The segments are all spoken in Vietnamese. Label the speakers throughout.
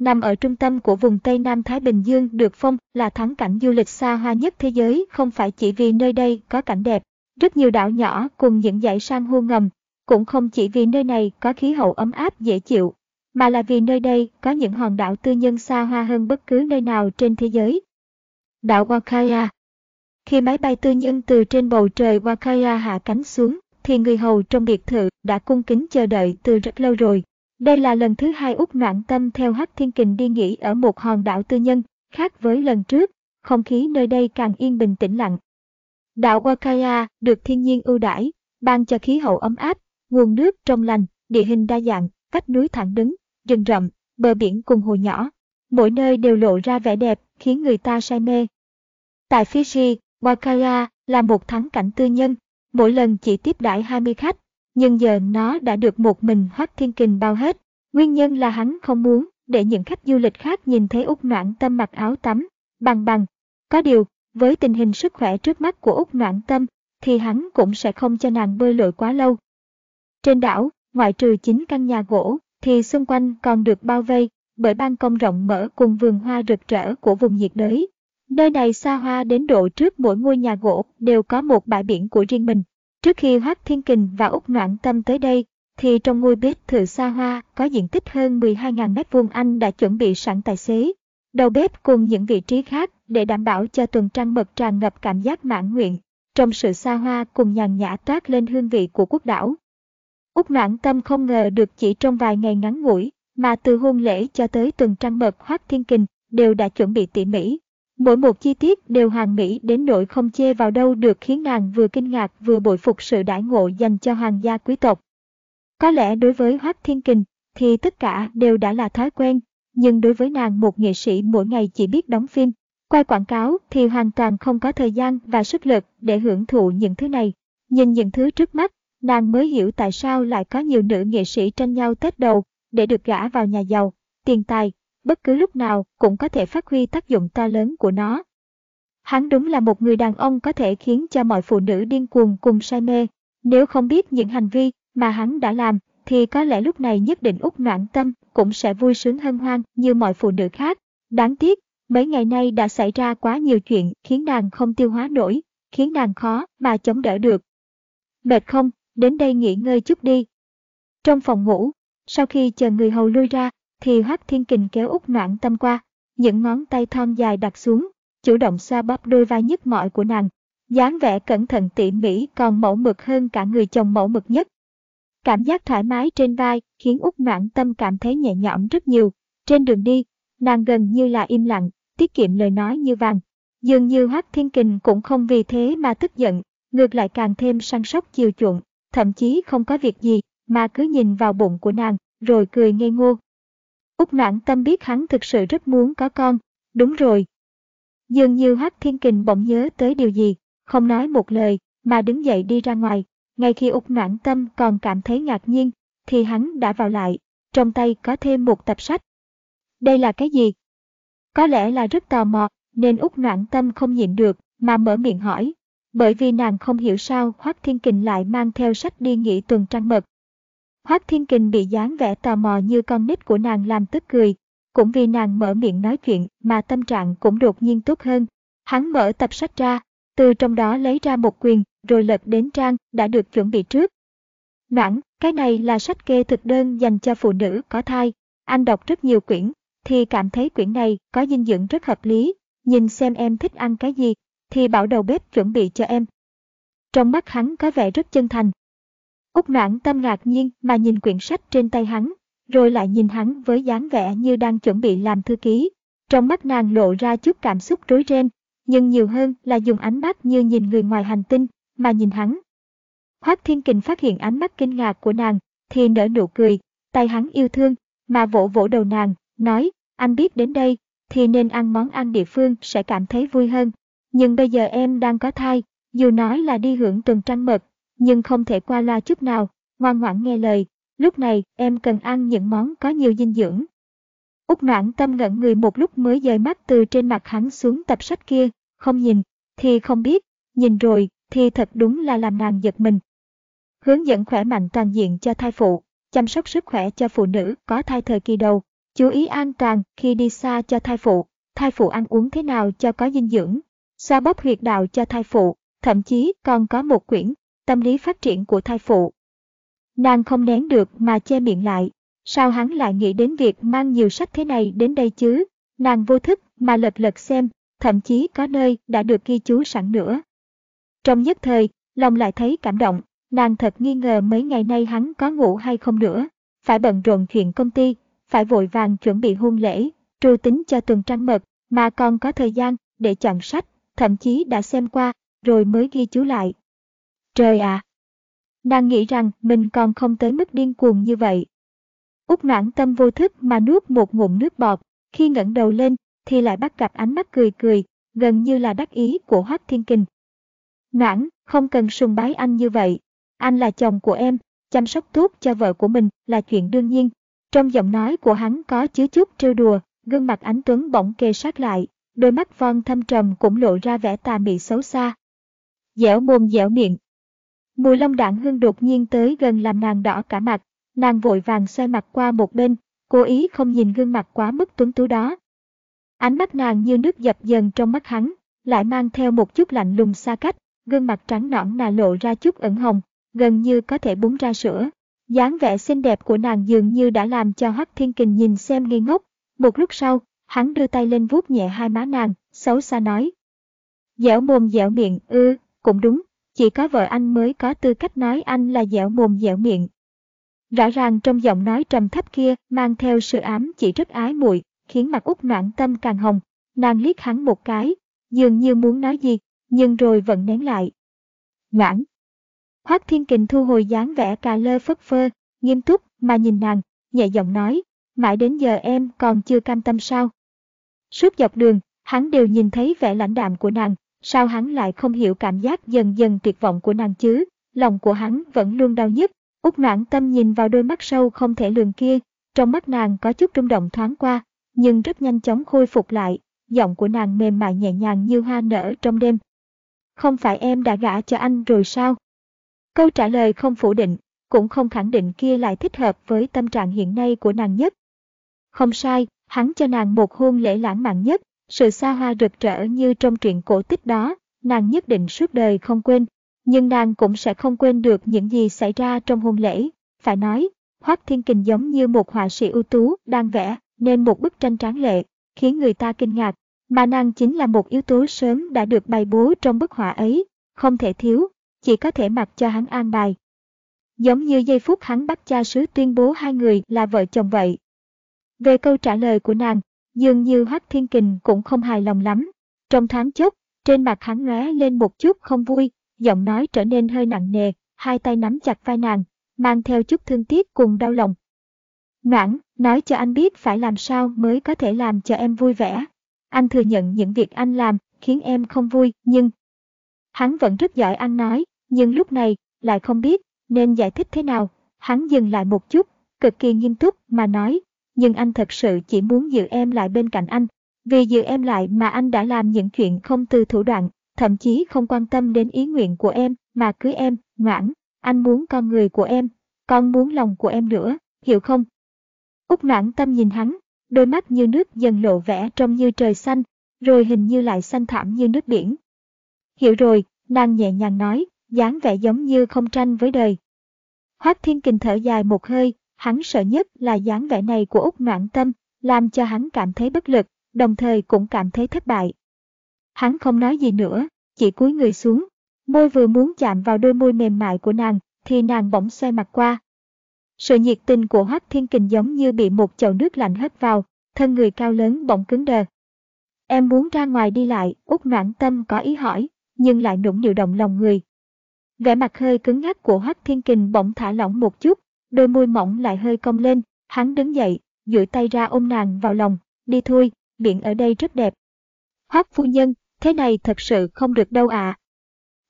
Speaker 1: nằm ở trung tâm của vùng Tây Nam Thái Bình Dương được phong là thắng cảnh du lịch xa hoa nhất thế giới không phải chỉ vì nơi đây có cảnh đẹp, rất nhiều đảo nhỏ cùng những dãy san hô ngầm, cũng không chỉ vì nơi này có khí hậu ấm áp dễ chịu, mà là vì nơi đây có những hòn đảo tư nhân xa hoa hơn bất cứ nơi nào trên thế giới. Đảo Wakaya Khi máy bay tư nhân từ trên bầu trời Wakaya hạ cánh xuống, thì người hầu trong biệt thự đã cung kính chờ đợi từ rất lâu rồi. Đây là lần thứ hai Úc Noãn Tâm theo Hắc Thiên Kình đi nghỉ ở một hòn đảo tư nhân, khác với lần trước, không khí nơi đây càng yên bình tĩnh lặng. Đảo Wakaya được thiên nhiên ưu đãi, ban cho khí hậu ấm áp, nguồn nước trong lành, địa hình đa dạng, cách núi thẳng đứng, rừng rậm, bờ biển cùng hồ nhỏ. Mỗi nơi đều lộ ra vẻ đẹp, khiến người ta say mê. Tại Fiji, Wakaya là một thắng cảnh tư nhân, mỗi lần chỉ tiếp đãi 20 khách, nhưng giờ nó đã được một mình Hoắc Thiên Kình bao hết. Nguyên nhân là hắn không muốn để những khách du lịch khác nhìn thấy Úc Noãn Tâm mặc áo tắm, bằng bằng. Có điều, với tình hình sức khỏe trước mắt của Úc Noãn Tâm, thì hắn cũng sẽ không cho nàng bơi lội quá lâu. Trên đảo, ngoại trừ chính căn nhà gỗ, thì xung quanh còn được bao vây bởi ban công rộng mở cùng vườn hoa rực rỡ của vùng nhiệt đới. Nơi này xa hoa đến độ trước mỗi ngôi nhà gỗ đều có một bãi biển của riêng mình. Trước khi Hoác Thiên Kình và Úc Noãn Tâm tới đây, thì trong ngôi bếp thự xa hoa có diện tích hơn 12.000 mét vuông anh đã chuẩn bị sẵn tài xế. Đầu bếp cùng những vị trí khác để đảm bảo cho tuần trăng mật tràn ngập cảm giác mãn nguyện. Trong sự xa hoa cùng nhàn nhã toát lên hương vị của quốc đảo. Úc Noãn Tâm không ngờ được chỉ trong vài ngày ngắn ngủi, mà từ hôn lễ cho tới tuần trăng mật Hoác Thiên Kình đều đã chuẩn bị tỉ mỉ. Mỗi một chi tiết đều hoàn mỹ đến nỗi không chê vào đâu được khiến nàng vừa kinh ngạc vừa bội phục sự đãi ngộ dành cho hoàng gia quý tộc. Có lẽ đối với Hoác Thiên Kình thì tất cả đều đã là thói quen, nhưng đối với nàng một nghệ sĩ mỗi ngày chỉ biết đóng phim, quay quảng cáo thì hoàn toàn không có thời gian và sức lực để hưởng thụ những thứ này. Nhìn những thứ trước mắt, nàng mới hiểu tại sao lại có nhiều nữ nghệ sĩ tranh nhau tết đầu để được gả vào nhà giàu, tiền tài, bất cứ lúc nào cũng có thể phát huy tác dụng to lớn của nó. Hắn đúng là một người đàn ông có thể khiến cho mọi phụ nữ điên cuồng cùng say mê. Nếu không biết những hành vi mà hắn đã làm, thì có lẽ lúc này nhất định út noạn tâm cũng sẽ vui sướng hân hoan như mọi phụ nữ khác. Đáng tiếc, mấy ngày nay đã xảy ra quá nhiều chuyện khiến nàng không tiêu hóa nổi, khiến nàng khó mà chống đỡ được. Mệt không, đến đây nghỉ ngơi chút đi. Trong phòng ngủ, sau khi chờ người hầu lui ra, thì Hắc Thiên Kình kéo út noạn tâm qua, những ngón tay thon dài đặt xuống, chủ động xoa bóp đôi vai nhức mỏi của nàng. dáng vẻ cẩn thận tỉ mỉ còn mẫu mực hơn cả người chồng mẫu mực nhất. Cảm giác thoải mái trên vai khiến út noạn tâm cảm thấy nhẹ nhõm rất nhiều. Trên đường đi, nàng gần như là im lặng, tiết kiệm lời nói như vàng. Dường như Hoác Thiên Kình cũng không vì thế mà tức giận, ngược lại càng thêm săn sóc chiều chuộng, thậm chí không có việc gì mà cứ nhìn vào bụng của nàng, rồi cười ngây ngô, Úc noãn tâm biết hắn thực sự rất muốn có con. Đúng rồi. Dường như Hắc Thiên Kình bỗng nhớ tới điều gì, không nói một lời, mà đứng dậy đi ra ngoài. Ngay khi Úc noãn tâm còn cảm thấy ngạc nhiên, thì hắn đã vào lại, trong tay có thêm một tập sách. Đây là cái gì? Có lẽ là rất tò mò, nên Úc noãn tâm không nhịn được, mà mở miệng hỏi. Bởi vì nàng không hiểu sao Hoác Thiên Kình lại mang theo sách đi nghỉ tuần trăng mật, Hoác Thiên Kình bị dáng vẻ tò mò như con nít của nàng làm tức cười. Cũng vì nàng mở miệng nói chuyện mà tâm trạng cũng đột nhiên tốt hơn. Hắn mở tập sách ra, từ trong đó lấy ra một quyền, rồi lật đến trang đã được chuẩn bị trước. Noãn, cái này là sách kê thực đơn dành cho phụ nữ có thai. Anh đọc rất nhiều quyển, thì cảm thấy quyển này có dinh dưỡng rất hợp lý. Nhìn xem em thích ăn cái gì, thì bảo đầu bếp chuẩn bị cho em. Trong mắt hắn có vẻ rất chân thành, Úc noãn tâm ngạc nhiên mà nhìn quyển sách trên tay hắn, rồi lại nhìn hắn với dáng vẻ như đang chuẩn bị làm thư ký. Trong mắt nàng lộ ra chút cảm xúc rối ren, nhưng nhiều hơn là dùng ánh mắt như nhìn người ngoài hành tinh, mà nhìn hắn. Hoác Thiên Kình phát hiện ánh mắt kinh ngạc của nàng, thì nở nụ cười, tay hắn yêu thương, mà vỗ vỗ đầu nàng, nói, anh biết đến đây, thì nên ăn món ăn địa phương sẽ cảm thấy vui hơn. Nhưng bây giờ em đang có thai, dù nói là đi hưởng tuần trăng mật, nhưng không thể qua loa chút nào, ngoan ngoãn nghe lời. Lúc này, em cần ăn những món có nhiều dinh dưỡng. Úc noãn tâm ngẩn người một lúc mới dời mắt từ trên mặt hắn xuống tập sách kia, không nhìn, thì không biết, nhìn rồi, thì thật đúng là làm nàng giật mình. Hướng dẫn khỏe mạnh toàn diện cho thai phụ, chăm sóc sức khỏe cho phụ nữ có thai thời kỳ đầu, chú ý an toàn khi đi xa cho thai phụ, thai phụ ăn uống thế nào cho có dinh dưỡng, xoa bóp huyệt đạo cho thai phụ, thậm chí còn có một quyển tâm lý phát triển của thai phụ. Nàng không nén được mà che miệng lại, sao hắn lại nghĩ đến việc mang nhiều sách thế này đến đây chứ? Nàng vô thức mà lật lật xem, thậm chí có nơi đã được ghi chú sẵn nữa. Trong nhất thời, lòng lại thấy cảm động, nàng thật nghi ngờ mấy ngày nay hắn có ngủ hay không nữa, phải bận rộn chuyện công ty, phải vội vàng chuẩn bị hôn lễ, trù tính cho tuần trăng mật, mà còn có thời gian để chọn sách, thậm chí đã xem qua, rồi mới ghi chú lại. Trời ạ! Nàng nghĩ rằng mình còn không tới mức điên cuồng như vậy. út noãn tâm vô thức mà nuốt một ngụm nước bọt, khi ngẩng đầu lên thì lại bắt gặp ánh mắt cười cười, gần như là đắc ý của Hoác Thiên Kình. Noãn, không cần sùng bái anh như vậy. Anh là chồng của em, chăm sóc tốt cho vợ của mình là chuyện đương nhiên. Trong giọng nói của hắn có chứa chút trêu đùa, gương mặt ánh tuấn bỗng kề sát lại, đôi mắt von thâm trầm cũng lộ ra vẻ tà mị xấu xa. Dẻo mồm dẻo miệng. Mùi lông đạn hương đột nhiên tới gần làm nàng đỏ cả mặt, nàng vội vàng xoay mặt qua một bên, cố ý không nhìn gương mặt quá mức tuấn tú đó. Ánh mắt nàng như nước dập dần trong mắt hắn, lại mang theo một chút lạnh lùng xa cách, gương mặt trắng nõn nà lộ ra chút ẩn hồng, gần như có thể búng ra sữa. dáng vẻ xinh đẹp của nàng dường như đã làm cho Hắc Thiên Kình nhìn xem ngây ngốc. Một lúc sau, hắn đưa tay lên vuốt nhẹ hai má nàng, xấu xa nói. Dẻo mồm dẻo miệng, ư, cũng đúng, chỉ có vợ anh mới có tư cách nói anh là dẻo mồm dẻo miệng. Rõ ràng trong giọng nói trầm thấp kia mang theo sự ám chỉ rất ái muội, khiến mặt út noãn tâm càng hồng. Nàng liếc hắn một cái, dường như muốn nói gì, nhưng rồi vẫn nén lại. Noãn. Hoác Thiên Kình thu hồi dáng vẻ cà lơ phất phơ, nghiêm túc mà nhìn nàng, nhẹ giọng nói, mãi đến giờ em còn chưa cam tâm sao? Suốt dọc đường, hắn đều nhìn thấy vẻ lãnh đạm của nàng, sao hắn lại không hiểu cảm giác dần dần tuyệt vọng của nàng chứ? Lòng của hắn vẫn luôn đau nhức, út noãn tâm nhìn vào đôi mắt sâu không thể lường kia, trong mắt nàng có chút rung động thoáng qua, nhưng rất nhanh chóng khôi phục lại, giọng của nàng mềm mại nhẹ nhàng như hoa nở trong đêm. Không phải em đã gả cho anh rồi sao? Câu trả lời không phủ định, cũng không khẳng định kia lại thích hợp với tâm trạng hiện nay của nàng nhất. Không sai, hắn cho nàng một hôn lễ lãng mạn nhất, sự xa hoa rực rỡ như trong truyện cổ tích đó, nàng nhất định suốt đời không quên, nhưng nàng cũng sẽ không quên được những gì xảy ra trong hôn lễ. Phải nói, Hoác Thiên Kình giống như một họa sĩ ưu tú đang vẽ nên một bức tranh tráng lệ, khiến người ta kinh ngạc, mà nàng chính là một yếu tố sớm đã được bày bố trong bức họa ấy, không thể thiếu, chỉ có thể mặc cho hắn an bài. Giống như giây phút hắn bắt cha sứ tuyên bố hai người là vợ chồng vậy. Về câu trả lời của nàng, dường như Hắc Thiên Kình cũng không hài lòng lắm. Trong tháng chốc, trên mặt hắn lóe lên một chút không vui, giọng nói trở nên hơi nặng nề, hai tay nắm chặt vai nàng, mang theo chút thương tiếc cùng đau lòng. Noãn, nói cho anh biết phải làm sao mới có thể làm cho em vui vẻ. Anh thừa nhận những việc anh làm khiến em không vui, nhưng... Hắn vẫn rất giỏi ăn nói, nhưng lúc này lại không biết nên giải thích thế nào. Hắn dừng lại một chút, cực kỳ nghiêm túc mà nói, nhưng anh thật sự chỉ muốn giữ em lại bên cạnh anh. Vì giữ em lại mà anh đã làm những chuyện không từ thủ đoạn, thậm chí không quan tâm đến ý nguyện của em mà cưới em, ngoãn. Anh muốn con người của em, con muốn lòng của em nữa, hiểu không? Úc noãn tâm nhìn hắn, đôi mắt như nước dần lộ vẻ trông như trời xanh, rồi hình như lại xanh thảm như nước biển. Hiểu rồi, nàng nhẹ nhàng nói, dáng vẻ giống như không tranh với đời. Hoác Thiên Kình thở dài một hơi, hắn sợ nhất là dáng vẻ này của Úc Noãn Tâm, làm cho hắn cảm thấy bất lực, đồng thời cũng cảm thấy thất bại. Hắn không nói gì nữa, chỉ cúi người xuống, môi vừa muốn chạm vào đôi môi mềm mại của nàng, thì nàng bỗng xoay mặt qua. Sự nhiệt tình của Hoắc Thiên Kình giống như bị một chậu nước lạnh hất vào, thân người cao lớn bỗng cứng đờ. Em muốn ra ngoài đi lại, Úc Noãn Tâm có ý hỏi, nhưng lại nũng nịu động lòng người. Vẻ mặt hơi cứng ngắc của Hoắc Thiên Kình bỗng thả lỏng một chút, đôi môi mỏng lại hơi cong lên, hắn đứng dậy, duỗi tay ra ôm nàng vào lòng, đi thôi, biển ở đây rất đẹp. Hoác phu nhân, thế này thật sự không được đâu ạ. À.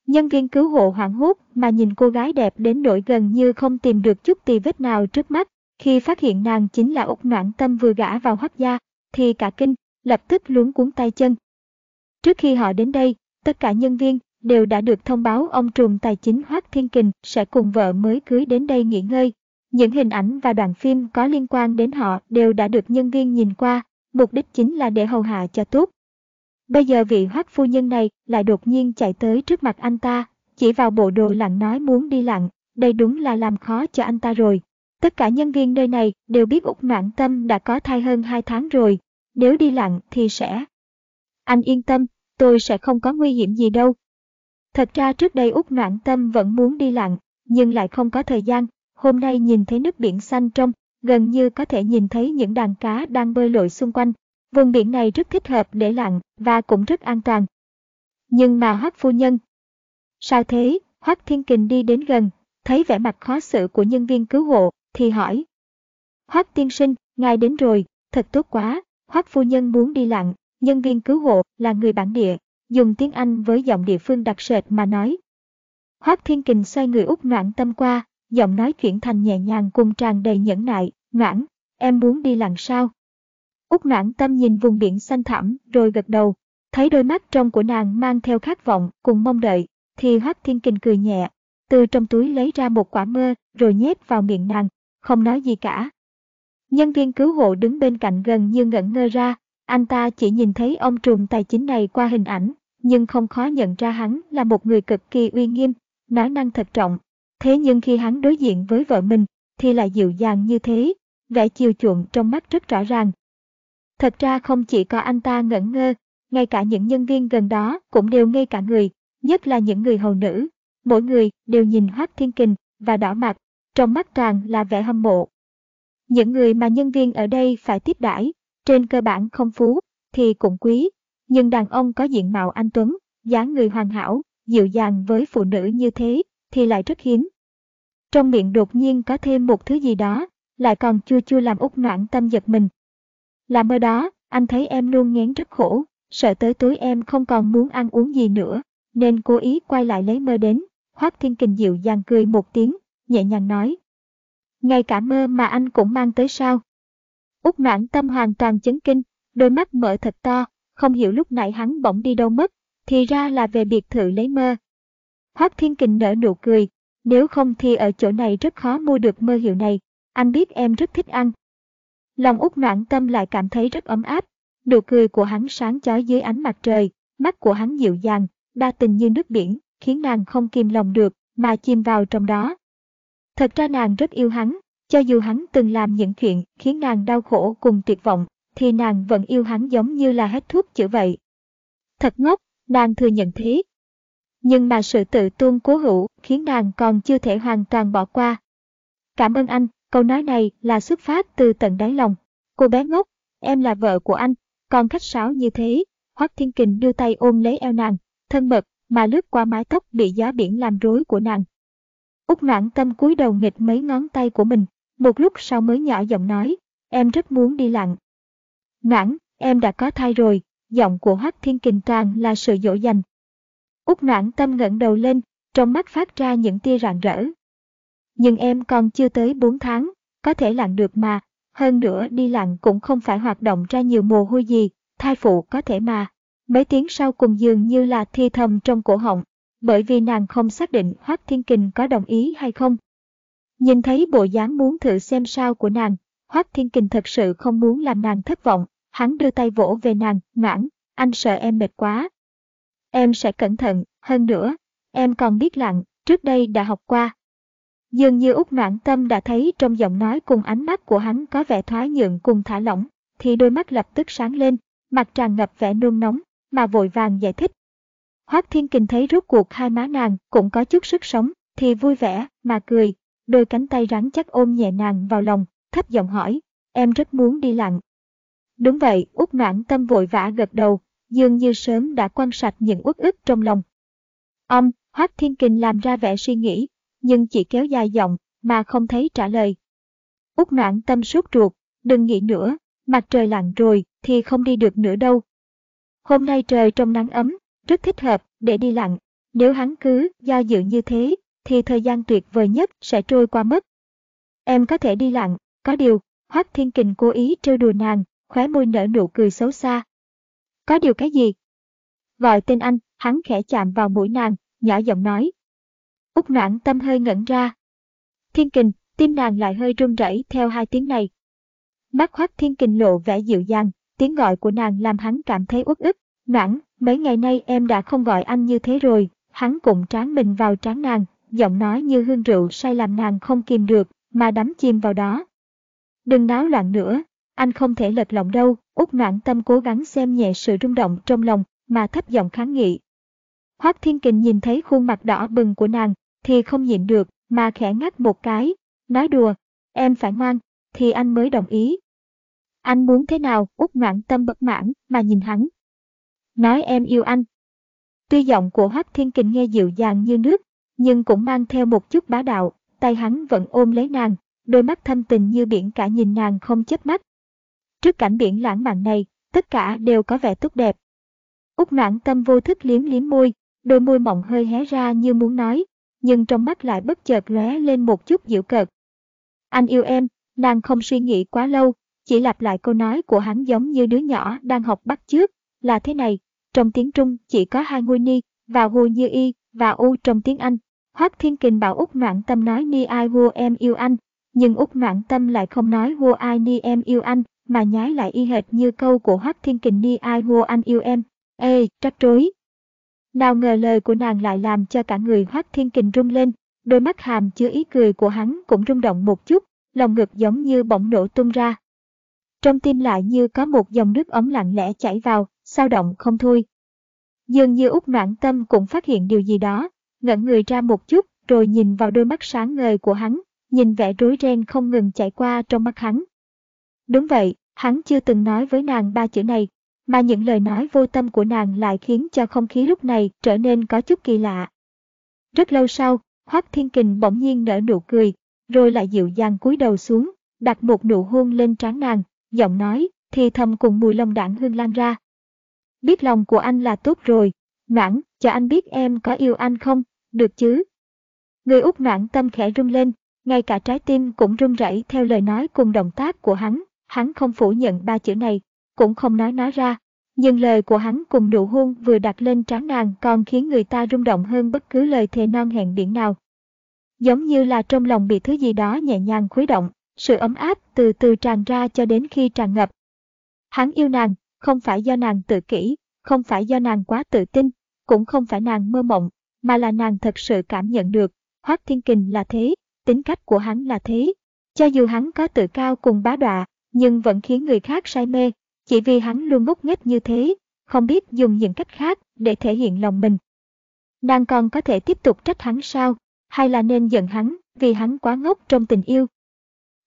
Speaker 1: Nhân viên cứu hộ hoảng hốt mà nhìn cô gái đẹp đến nỗi gần như không tìm được chút tì vết nào trước mắt. Khi phát hiện nàng chính là Úc Noãn Tâm vừa gã vào hoác gia, thì cả kinh, lập tức luống cuốn tay chân. Trước khi họ đến đây, tất cả nhân viên đều đã được thông báo ông trùm tài chính Hoác Thiên Kình sẽ cùng vợ mới cưới đến đây nghỉ ngơi. Những hình ảnh và đoạn phim có liên quan đến họ đều đã được nhân viên nhìn qua, mục đích chính là để hầu hạ cho tốt. Bây giờ vị Hoác phu nhân này lại đột nhiên chạy tới trước mặt anh ta, chỉ vào bộ đồ lặn nói muốn đi lặn, đây đúng là làm khó cho anh ta rồi. Tất cả nhân viên nơi này đều biết Úc Noãn Tâm đã có thai hơn 2 tháng rồi, nếu đi lặn thì sẽ... Anh yên tâm, tôi sẽ không có nguy hiểm gì đâu. Thật ra trước đây Úc Noãn Tâm vẫn muốn đi lặn, nhưng lại không có thời gian. Hôm nay nhìn thấy nước biển xanh trong, gần như có thể nhìn thấy những đàn cá đang bơi lội xung quanh. Vùng biển này rất thích hợp để lặn và cũng rất an toàn. Nhưng mà Hoắc phu nhân... Sao thế? Hoắc Thiên Kình đi đến gần, thấy vẻ mặt khó xử của nhân viên cứu hộ, thì hỏi. Hoắc tiên sinh, ngài đến rồi, thật tốt quá, Hoắc phu nhân muốn đi lặn, nhân viên cứu hộ là người bản địa, dùng tiếng Anh với giọng địa phương đặc sệt mà nói. Hoắc Thiên Kình xoay người út noãn tâm qua, giọng nói chuyển thành nhẹ nhàng cùng tràn đầy nhẫn nại, ngoãn, em muốn đi lặn sao? Út noãn tâm nhìn vùng biển xanh thẳm rồi gật đầu, thấy đôi mắt trong của nàng mang theo khát vọng cùng mong đợi, thì Hoác Thiên Kình cười nhẹ, từ trong túi lấy ra một quả mơ rồi nhét vào miệng nàng, không nói gì cả. Nhân viên cứu hộ đứng bên cạnh gần như ngẩn ngơ ra, anh ta chỉ nhìn thấy ông trùm tài chính này qua hình ảnh, nhưng không khó nhận ra hắn là một người cực kỳ uy nghiêm, nói năng thật trọng. Thế nhưng khi hắn đối diện với vợ mình, thì lại dịu dàng như thế, vẻ chiều chuộng trong mắt rất rõ ràng. Thật ra không chỉ có anh ta ngẩn ngơ, ngay cả những nhân viên gần đó cũng đều ngây cả người, nhất là những người hầu nữ. Mỗi người đều nhìn Hoác Thiên Kình và đỏ mặt, trong mắt tràn là vẻ hâm mộ. Những người mà nhân viên ở đây phải tiếp đãi trên cơ bản không phú, thì cũng quý. Nhưng đàn ông có diện mạo anh Tuấn, dáng người hoàn hảo, dịu dàng với phụ nữ như thế, thì lại rất hiếm. Trong miệng đột nhiên có thêm một thứ gì đó, lại còn chưa chưa làm út noãn tâm giật mình. Là mơ đó, anh thấy em luôn ngén rất khổ, sợ tới tối em không còn muốn ăn uống gì nữa, nên cố ý quay lại lấy mơ đến. Hoác Thiên Kình dịu dàng cười một tiếng, nhẹ nhàng nói. Ngay cả mơ mà anh cũng mang tới sao? Úc noãn tâm hoàn toàn chấn kinh, đôi mắt mở thật to, không hiểu lúc nãy hắn bỗng đi đâu mất, thì ra là về biệt thự lấy mơ. Hoác Thiên Kình nở nụ cười, nếu không thì ở chỗ này rất khó mua được mơ hiệu này, anh biết em rất thích ăn. Lòng út noạn tâm lại cảm thấy rất ấm áp, nụ cười của hắn sáng chói dưới ánh mặt trời, mắt của hắn dịu dàng, đa tình như nước biển, khiến nàng không kìm lòng được, mà chìm vào trong đó. Thật ra nàng rất yêu hắn, cho dù hắn từng làm những chuyện khiến nàng đau khổ cùng tuyệt vọng, thì nàng vẫn yêu hắn giống như là hết thuốc chữa vậy. Thật ngốc, nàng thừa nhận thế. Nhưng mà sự tự tôn cố hữu khiến nàng còn chưa thể hoàn toàn bỏ qua. Cảm ơn anh, câu nói này là xuất phát từ tận đáy lòng. Cô bé ngốc, em là vợ của anh, còn khách sáo như thế. Hoắc Thiên Kình đưa tay ôm lấy eo nàng, thân mật, mà lướt qua mái tóc bị gió biển làm rối của nàng. Úc noãn tâm cúi đầu nghịch mấy ngón tay của mình, một lúc sau mới nhỏ giọng nói, em rất muốn đi lặng. Noãn, em đã có thai rồi, giọng của Hoắc Thiên Kình toàn là sự dỗ dành. Úc noãn tâm ngẩng đầu lên, trong mắt phát ra những tia rạng rỡ. Nhưng em còn chưa tới 4 tháng, có thể lặn được mà, hơn nữa đi lặn cũng không phải hoạt động ra nhiều mồ hôi gì, thai phụ có thể mà. Mấy tiếng sau cùng dường như là thi thầm trong cổ họng, bởi vì nàng không xác định Hoắc Thiên Kình có đồng ý hay không. Nhìn thấy bộ dáng muốn thử xem sao của nàng, Hoác Thiên Kình thật sự không muốn làm nàng thất vọng, hắn đưa tay vỗ về nàng, ngãn, anh sợ em mệt quá. Em sẽ cẩn thận, hơn nữa, em còn biết lặng, trước đây đã học qua. Dường như út noãn tâm đã thấy trong giọng nói cùng ánh mắt của hắn có vẻ thoái nhượng cùng thả lỏng, thì đôi mắt lập tức sáng lên, mặt tràn ngập vẻ nôn nóng, mà vội vàng giải thích. Hoác Thiên Kình thấy rốt cuộc hai má nàng cũng có chút sức sống, thì vui vẻ, mà cười, đôi cánh tay rắn chắc ôm nhẹ nàng vào lòng, thấp giọng hỏi, em rất muốn đi lặn. Đúng vậy, út noãn tâm vội vã gật đầu, dường như sớm đã quan sạch những uất ức trong lòng. Ông, Hoác Thiên Kình làm ra vẻ suy nghĩ, nhưng chỉ kéo dài giọng, mà không thấy trả lời. Úc noãn tâm sốt ruột, đừng nghĩ nữa, mặt trời lặn rồi thì không đi được nữa đâu. Hôm nay trời trong nắng ấm, rất thích hợp để đi lặn. Nếu hắn cứ do dự như thế, thì thời gian tuyệt vời nhất sẽ trôi qua mất. Em có thể đi lặn, có điều, Hoác Thiên Kình cố ý trêu đùa nàng, khóe môi nở nụ cười xấu xa. Có điều cái gì? Gọi tên anh, hắn khẽ chạm vào mũi nàng, nhỏ giọng nói. Úc noãn tâm hơi ngẩn ra. Thiên Kình, tim nàng lại hơi run rẩy theo hai tiếng này. Mắt khoác Thiên Kình lộ vẻ dịu dàng, tiếng gọi của nàng làm hắn cảm thấy uất ức. Noãn, mấy ngày nay em đã không gọi anh như thế rồi, hắn cũng tráng mình vào trán nàng, giọng nói như hương rượu say làm nàng không kìm được, mà đắm chìm vào đó. Đừng náo loạn nữa, anh không thể lật lọng đâu, út noạn tâm cố gắng xem nhẹ sự rung động trong lòng, mà thấp giọng kháng nghị. Hoác Thiên Kình nhìn thấy khuôn mặt đỏ bừng của nàng, thì không nhịn được, mà khẽ ngắt một cái, nói đùa, em phải ngoan, thì anh mới đồng ý. Anh muốn thế nào, út ngoãn tâm bất mãn, mà nhìn hắn. Nói em yêu anh. Tuy giọng của Hoác Thiên Kình nghe dịu dàng như nước, nhưng cũng mang theo một chút bá đạo, tay hắn vẫn ôm lấy nàng, đôi mắt thâm tình như biển cả nhìn nàng không chớp mắt. Trước cảnh biển lãng mạn này, tất cả đều có vẻ tốt đẹp. Úc noãn tâm vô thức liếm liếm môi, đôi môi mỏng hơi hé ra như muốn nói, nhưng trong mắt lại bất chợt lóe lên một chút dịu cợt. Anh yêu em, nàng không suy nghĩ quá lâu, chỉ lặp lại câu nói của hắn giống như đứa nhỏ đang học bắt chước, là thế này, trong tiếng Trung chỉ có hai ngôi ni, và hu như y, và u trong tiếng Anh. Hoác Thiên Kình bảo Úc Noãn Tâm nói ni ai vua em yêu anh, nhưng Úc Noãn Tâm lại không nói vua ai ni em yêu anh, mà nhái lại y hệt như câu của Hoác Thiên Kình ni ai vua anh yêu em. Ê, trắc rối. Nào ngờ lời của nàng lại làm cho cả người Hoác Thiên Kình rung lên, đôi mắt hàm chứa ý cười của hắn cũng rung động một chút, lòng ngực giống như bỗng nổ tung ra. Trong tim lại như có một dòng nước ấm lặng lẽ chảy vào, sao động không thôi. Dường như út Noãn Tâm cũng phát hiện điều gì đó, ngẩn người ra một chút, rồi nhìn vào đôi mắt sáng ngời của hắn, nhìn vẻ rối ren không ngừng chạy qua trong mắt hắn. Đúng vậy, hắn chưa từng nói với nàng ba chữ này, mà những lời nói vô tâm của nàng lại khiến cho không khí lúc này trở nên có chút kỳ lạ. Rất lâu sau, Hoác Thiên Kình bỗng nhiên nở nụ cười, rồi lại dịu dàng cúi đầu xuống, đặt một nụ hôn lên trán nàng, giọng nói, thì thầm cùng mùi lông đảng hương lan ra. Biết lòng của anh là tốt rồi, noãn, cho anh biết em có yêu anh không, được chứ? Người út noãn tâm khẽ rung lên, ngay cả trái tim cũng run rẩy theo lời nói cùng động tác của hắn, hắn không phủ nhận ba chữ này, cũng không nói nó ra, nhưng lời của hắn cùng nụ hôn vừa đặt lên trán nàng còn khiến người ta rung động hơn bất cứ lời thề non hẹn biển nào. Giống như là trong lòng bị thứ gì đó nhẹ nhàng khuấy động, sự ấm áp từ từ tràn ra cho đến khi tràn ngập. Hắn yêu nàng, không phải do nàng tự kỷ, không phải do nàng quá tự tin, cũng không phải nàng mơ mộng, mà là nàng thật sự cảm nhận được, Hoác Thiên Kình là thế, tính cách của hắn là thế. Cho dù hắn có tự cao cùng bá đọa, nhưng vẫn khiến người khác say mê, chỉ vì hắn luôn ngốc nghếch như thế, không biết dùng những cách khác để thể hiện lòng mình. Nàng còn có thể tiếp tục trách hắn sao, hay là nên giận hắn vì hắn quá ngốc trong tình yêu.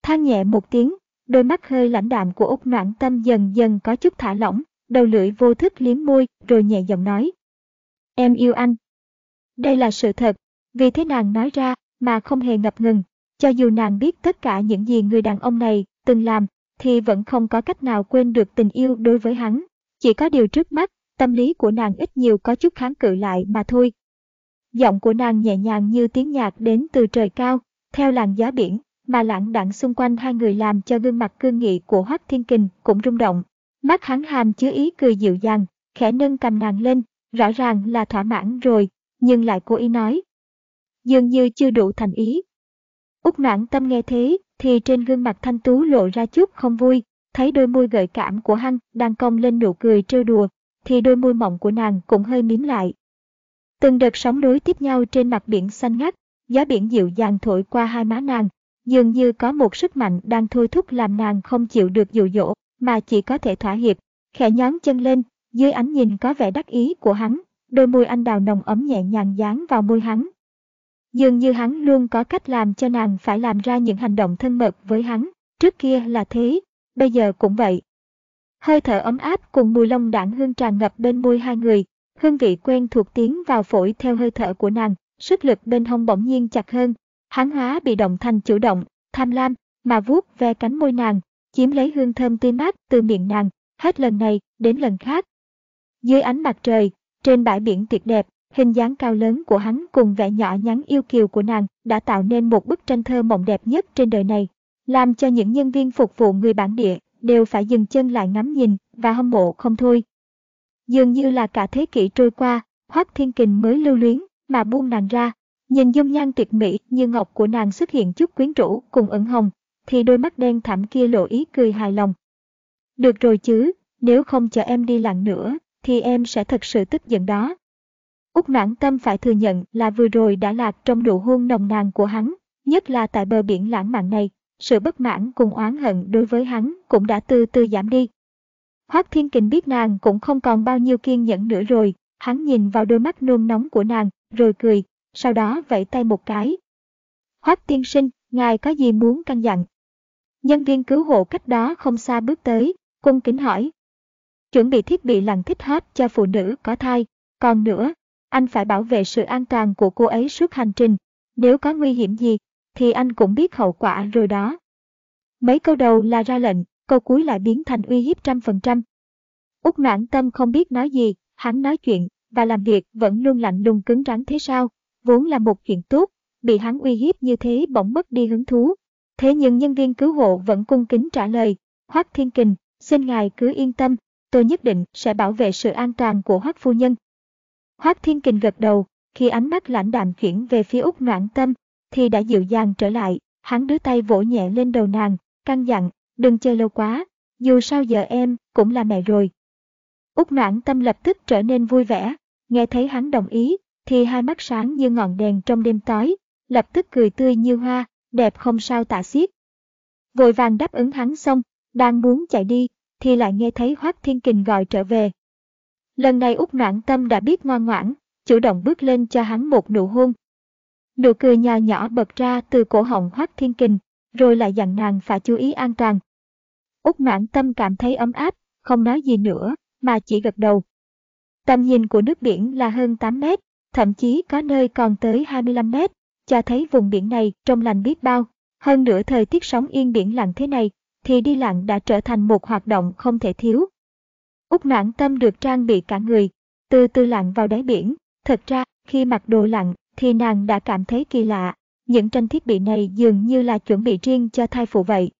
Speaker 1: Than nhẹ một tiếng, đôi mắt hơi lãnh đạm của Úc Noãn Tâm dần dần có chút thả lỏng, đầu lưỡi vô thức liếm môi rồi nhẹ giọng nói. Em yêu anh. Đây là sự thật, vì thế nàng nói ra mà không hề ngập ngừng, cho dù nàng biết tất cả những gì người đàn ông này từng làm, thì vẫn không có cách nào quên được tình yêu đối với hắn. Chỉ có điều trước mắt, tâm lý của nàng ít nhiều có chút kháng cự lại mà thôi. Giọng của nàng nhẹ nhàng như tiếng nhạc đến từ trời cao, theo làn gió biển, mà lãng đãng xung quanh hai người làm cho gương mặt cương nghị của Hoác Thiên Kình cũng rung động. Mắt hắn hàm chứa ý cười dịu dàng, khẽ nâng cầm nàng lên, rõ ràng là thỏa mãn rồi, nhưng lại cố ý nói. Dường như chưa đủ thành ý. Úc noãn tâm nghe thế, thì trên gương mặt thanh tú lộ ra chút không vui, thấy đôi môi gợi cảm của hắn đang cong lên nụ cười trêu đùa, thì đôi môi mỏng của nàng cũng hơi mím lại. Từng đợt sóng đối tiếp nhau trên mặt biển xanh ngắt, gió biển dịu dàng thổi qua hai má nàng, dường như có một sức mạnh đang thôi thúc làm nàng không chịu được dụ dỗ, mà chỉ có thể thỏa hiệp, khẽ nhón chân lên, dưới ánh nhìn có vẻ đắc ý của hắn, đôi môi anh đào nồng ấm nhẹ nhàng dán vào môi hắn. Dường như hắn luôn có cách làm cho nàng phải làm ra những hành động thân mật với hắn, trước kia là thế, bây giờ cũng vậy. Hơi thở ấm áp cùng mùi lông đảng hương tràn ngập bên môi hai người, hương vị quen thuộc tiến vào phổi theo hơi thở của nàng, sức lực bên hông bỗng nhiên chặt hơn, hắn hóa bị động thành chủ động, tham lam, mà vuốt ve cánh môi nàng, chiếm lấy hương thơm tươi mát từ miệng nàng, hết lần này đến lần khác. Dưới ánh mặt trời, trên bãi biển tuyệt đẹp, hình dáng cao lớn của hắn cùng vẻ nhỏ nhắn yêu kiều của nàng đã tạo nên một bức tranh thơ mộng đẹp nhất trên đời này, làm cho những nhân viên phục vụ người bản địa đều phải dừng chân lại ngắm nhìn và hâm mộ không thôi. Dường như là cả thế kỷ trôi qua, Hoắc Thiên Kình mới lưu luyến mà buông nàng ra, nhìn dung nhan tuyệt mỹ như ngọc của nàng xuất hiện chút quyến rũ cùng ửng hồng, thì đôi mắt đen thẳm kia lộ ý cười hài lòng. Được rồi chứ, nếu không cho em đi lặng nữa, thì em sẽ thật sự tức giận đó. Úc noãn tâm phải thừa nhận là vừa rồi đã lạc trong nụ hôn nồng nàn của hắn, nhất là tại bờ biển lãng mạn này, sự bất mãn cùng oán hận đối với hắn cũng đã từ từ giảm đi. Hoác Thiên Kình biết nàng cũng không còn bao nhiêu kiên nhẫn nữa rồi, hắn nhìn vào đôi mắt nôn nóng của nàng, rồi cười, sau đó vẫy tay một cái. Hoác tiên sinh, ngài có gì muốn căn dặn? Nhân viên cứu hộ cách đó không xa bước tới, cung kính hỏi. Chuẩn bị thiết bị lặn thích hết cho phụ nữ có thai, còn nữa, anh phải bảo vệ sự an toàn của cô ấy suốt hành trình. Nếu có nguy hiểm gì, thì anh cũng biết hậu quả rồi đó. Mấy câu đầu là ra lệnh, câu cuối lại biến thành uy hiếp trăm phần trăm. Úc noãn tâm không biết nói gì, hắn nói chuyện và làm việc vẫn luôn lạnh lùng cứng rắn thế sao, vốn là một chuyện tốt, bị hắn uy hiếp như thế bỗng mất đi hứng thú. Thế nhưng nhân viên cứu hộ vẫn cung kính trả lời, Hoác Thiên Kình, xin ngài cứ yên tâm, tôi nhất định sẽ bảo vệ sự an toàn của Hoác phu nhân. Hoắc Thiên Kình gật đầu, khi ánh mắt lãnh đạm chuyển về phía Úc Noãn Tâm, thì đã dịu dàng trở lại, hắn đưa tay vỗ nhẹ lên đầu nàng, căn dặn, đừng chơi lâu quá, dù sao giờ em cũng là mẹ rồi. Úc Noãn Tâm lập tức trở nên vui vẻ, nghe thấy hắn đồng ý, thì hai mắt sáng như ngọn đèn trong đêm tối, lập tức cười tươi như hoa, đẹp không sao tả xiết. Vội vàng đáp ứng hắn xong, đang muốn chạy đi, thì lại nghe thấy Hoác Thiên Kình gọi trở về. Lần này Úc Noãn Tâm đã biết ngoan ngoãn, chủ động bước lên cho hắn một nụ hôn. Nụ cười nhỏ nhỏ bật ra từ cổ họng Hoác Thiên Kình, rồi lại dặn nàng phải chú ý an toàn. Úc Noãn Tâm cảm thấy ấm áp, không nói gì nữa, mà chỉ gật đầu. Tầm nhìn của nước biển là hơn 8 mét, thậm chí có nơi còn tới 25 mét, cho thấy vùng biển này trong lành biết bao. Hơn nữa thời tiết sóng yên biển lặng thế này, thì đi lặn đã trở thành một hoạt động không thể thiếu. Úc noãn tâm được trang bị cả người, từ từ lặn vào đáy biển. Thật ra, khi mặc đồ lặn, thì nàng đã cảm thấy kỳ lạ. Những tranh thiết bị này dường như là chuẩn bị riêng cho thai phụ vậy.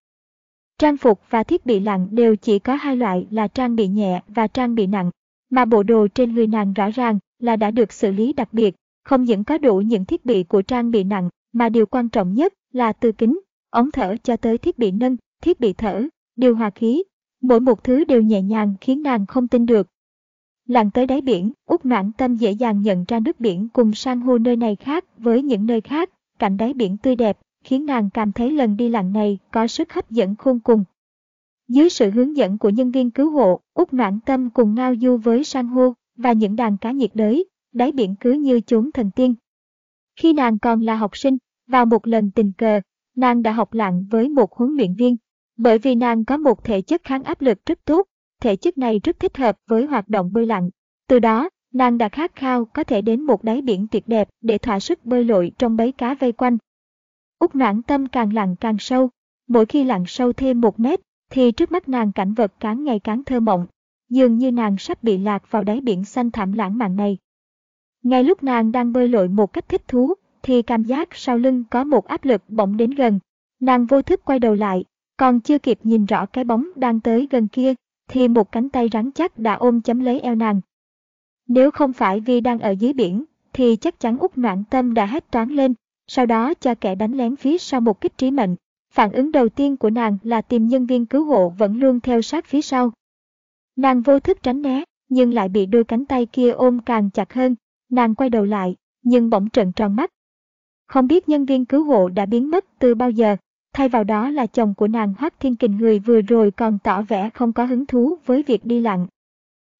Speaker 1: Trang phục và thiết bị lặn đều chỉ có hai loại là trang bị nhẹ và trang bị nặng, mà bộ đồ trên người nàng rõ ràng là đã được xử lý đặc biệt, không những có đủ những thiết bị của trang bị nặng, mà điều quan trọng nhất là từ kính, ống thở cho tới thiết bị nâng, thiết bị thở, điều hòa khí. Mỗi một thứ đều nhẹ nhàng khiến nàng không tin được. Lặn tới đáy biển, út Noãn Tâm dễ dàng nhận ra nước biển cùng san hô nơi này khác với những nơi khác, cạnh đáy biển tươi đẹp, khiến nàng cảm thấy lần đi lặn này có sức hấp dẫn khôn cùng. Dưới sự hướng dẫn của nhân viên cứu hộ, út Noãn Tâm cùng ngao du với san hô và những đàn cá nhiệt đới, đáy biển cứ như chốn thần tiên. Khi nàng còn là học sinh, vào một lần tình cờ, nàng đã học lặn với một huấn luyện viên. Bởi vì nàng có một thể chất kháng áp lực rất tốt, thể chất này rất thích hợp với hoạt động bơi lặn. Từ đó, nàng đã khát khao có thể đến một đáy biển tuyệt đẹp để thỏa sức bơi lội trong bấy cá vây quanh. Úc noãn tâm càng lặn càng sâu, mỗi khi lặn sâu thêm một mét, thì trước mắt nàng cảnh vật càng ngày càng thơ mộng, dường như nàng sắp bị lạc vào đáy biển xanh thẳm lãng mạn này. Ngay lúc nàng đang bơi lội một cách thích thú, thì cảm giác sau lưng có một áp lực bỗng đến gần. Nàng vô thức quay đầu lại, còn chưa kịp nhìn rõ cái bóng đang tới gần kia, thì một cánh tay rắn chắc đã ôm chấm lấy eo nàng. Nếu không phải vì đang ở dưới biển, thì chắc chắn út noạn tâm đã hét toán lên, sau đó cho kẻ đánh lén phía sau một kích trí mệnh. Phản ứng đầu tiên của nàng là tìm nhân viên cứu hộ vẫn luôn theo sát phía sau. Nàng vô thức tránh né, nhưng lại bị đôi cánh tay kia ôm càng chặt hơn. Nàng quay đầu lại, nhưng bỗng trợn tròn mắt. Không biết nhân viên cứu hộ đã biến mất từ bao giờ, thay vào đó là chồng của nàng Hoác Thiên Kình người vừa rồi còn tỏ vẻ không có hứng thú với việc đi lặn.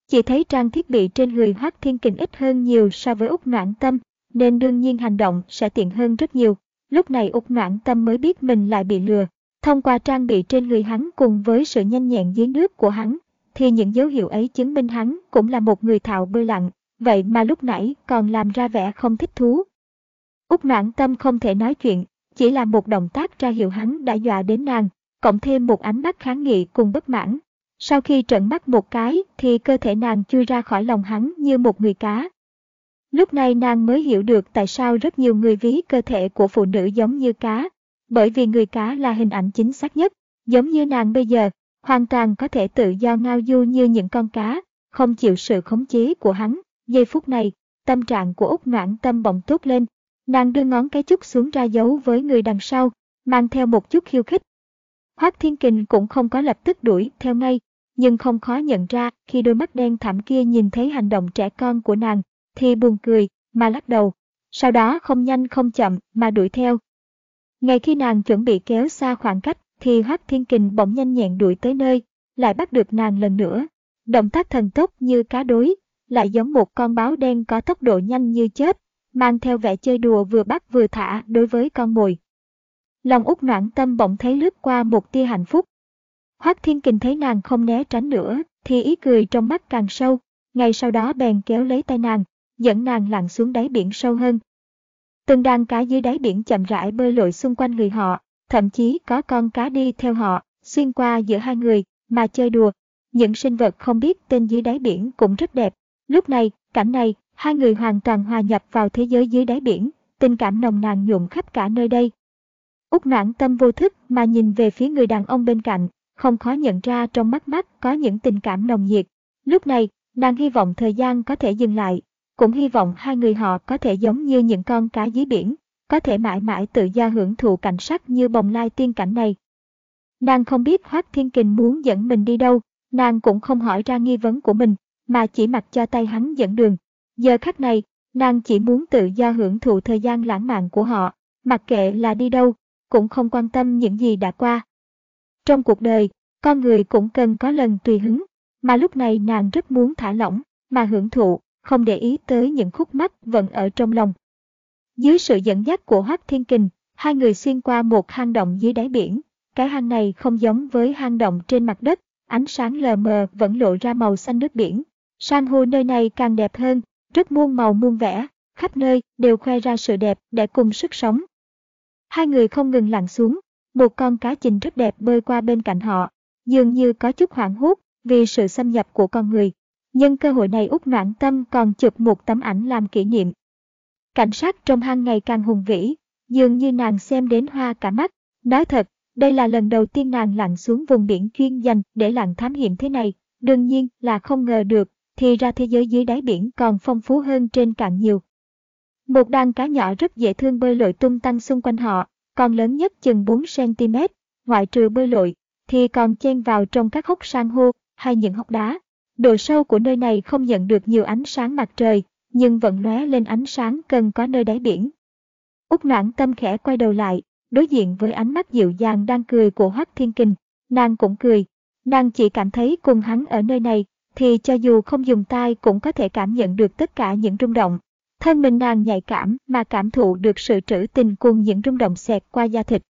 Speaker 1: Chỉ thấy trang thiết bị trên người Hoác Thiên Kình ít hơn nhiều so với Úc Noãn Tâm, nên đương nhiên hành động sẽ tiện hơn rất nhiều. Lúc này Úc Noãn Tâm mới biết mình lại bị lừa. Thông qua trang bị trên người hắn cùng với sự nhanh nhẹn dưới nước của hắn, thì những dấu hiệu ấy chứng minh hắn cũng là một người thạo bơi lặn, vậy mà lúc nãy còn làm ra vẻ không thích thú. Úc Noãn Tâm không thể nói chuyện, chỉ là một động tác ra hiệu hắn đã dọa đến nàng, cộng thêm một ánh mắt kháng nghị cùng bất mãn. Sau khi trợn mắt một cái thì cơ thể nàng chui ra khỏi lòng hắn như một người cá. Lúc này nàng mới hiểu được tại sao rất nhiều người ví cơ thể của phụ nữ giống như cá, bởi vì người cá là hình ảnh chính xác nhất, giống như nàng bây giờ, hoàn toàn có thể tự do ngao du như những con cá, không chịu sự khống chế của hắn. Giây phút này, tâm trạng của Úc Noãn Tâm bỗng tốt lên, nàng đưa ngón cái chút xuống ra dấu với người đằng sau, mang theo một chút khiêu khích. Hoác Thiên Kình cũng không có lập tức đuổi theo ngay, nhưng không khó nhận ra khi đôi mắt đen thẳm kia nhìn thấy hành động trẻ con của nàng, thì buồn cười, mà lắc đầu. Sau đó không nhanh không chậm mà đuổi theo. Ngay khi nàng chuẩn bị kéo xa khoảng cách, thì Hoác Thiên Kình bỗng nhanh nhẹn đuổi tới nơi, lại bắt được nàng lần nữa. Động tác thần tốc như cá đối, lại giống một con báo đen có tốc độ nhanh như chớp, mang theo vẻ chơi đùa vừa bắt vừa thả đối với con mồi. Lòng út noãn tâm bỗng thấy lướt qua một tia hạnh phúc. Hoác Thiên Kình thấy nàng không né tránh nữa, thì ý cười trong mắt càng sâu, ngay sau đó bèn kéo lấy tay nàng, dẫn nàng lặn xuống đáy biển sâu hơn. Từng đàn cá dưới đáy biển chậm rãi bơi lội xung quanh người họ, thậm chí có con cá đi theo họ, xuyên qua giữa hai người, mà chơi đùa. Những sinh vật không biết tên dưới đáy biển cũng rất đẹp. Lúc này, cảnh này, hai người hoàn toàn hòa nhập vào thế giới dưới đáy biển, tình cảm nồng nàn nhuộm khắp cả nơi đây. Úc noãn tâm vô thức mà nhìn về phía người đàn ông bên cạnh, không khó nhận ra trong mắt mắt có những tình cảm nồng nhiệt. Lúc này, nàng hy vọng thời gian có thể dừng lại, cũng hy vọng hai người họ có thể giống như những con cá dưới biển, có thể mãi mãi tự do hưởng thụ cảnh sắc như bồng lai tiên cảnh này. Nàng không biết Hoác Thiên Kình muốn dẫn mình đi đâu, nàng cũng không hỏi ra nghi vấn của mình, mà chỉ mặc cho tay hắn dẫn đường. Giờ khắc này, nàng chỉ muốn tự do hưởng thụ thời gian lãng mạn của họ, mặc kệ là đi đâu, cũng không quan tâm những gì đã qua. Trong cuộc đời, con người cũng cần có lần tùy hứng, mà lúc này nàng rất muốn thả lỏng, mà hưởng thụ, không để ý tới những khúc mắc vẫn ở trong lòng. Dưới sự dẫn dắt của Hoác Thiên Kình, hai người xuyên qua một hang động dưới đáy biển. Cái hang này không giống với hang động trên mặt đất, ánh sáng lờ mờ vẫn lộ ra màu xanh nước biển. San hô nơi này càng đẹp hơn, rất muôn màu muôn vẻ, khắp nơi đều khoe ra sự đẹp để cùng sức sống. Hai người không ngừng lặn xuống, một con cá trình rất đẹp bơi qua bên cạnh họ, dường như có chút hoảng hốt vì sự xâm nhập của con người. Nhân cơ hội này út noãn tâm còn chụp một tấm ảnh làm kỷ niệm. Cảnh sát trong hang ngày càng hùng vĩ, dường như nàng xem đến hoa cả mắt. Nói thật, đây là lần đầu tiên nàng lặn xuống vùng biển chuyên dành để lặn thám hiểm thế này. Đương nhiên là không ngờ được, thì ra thế giới dưới đáy biển còn phong phú hơn trên cạn nhiều. Một đàn cá nhỏ rất dễ thương bơi lội tung tăng xung quanh họ, còn lớn nhất chừng 4cm, ngoại trừ bơi lội, thì còn chen vào trong các hốc san hô hay những hốc đá. Độ sâu của nơi này không nhận được nhiều ánh sáng mặt trời, nhưng vẫn lóe lên ánh sáng cần có nơi đáy biển. Úc noãn tâm khẽ quay đầu lại, đối diện với ánh mắt dịu dàng đang cười của Hoắc Thiên Kình, nàng cũng cười. Nàng chỉ cảm thấy cùng hắn ở nơi này, thì cho dù không dùng tai cũng có thể cảm nhận được tất cả những rung động. Thân mình nàng nhạy cảm mà cảm thụ được sự trữ tình cùng những rung động xẹt qua da thịt.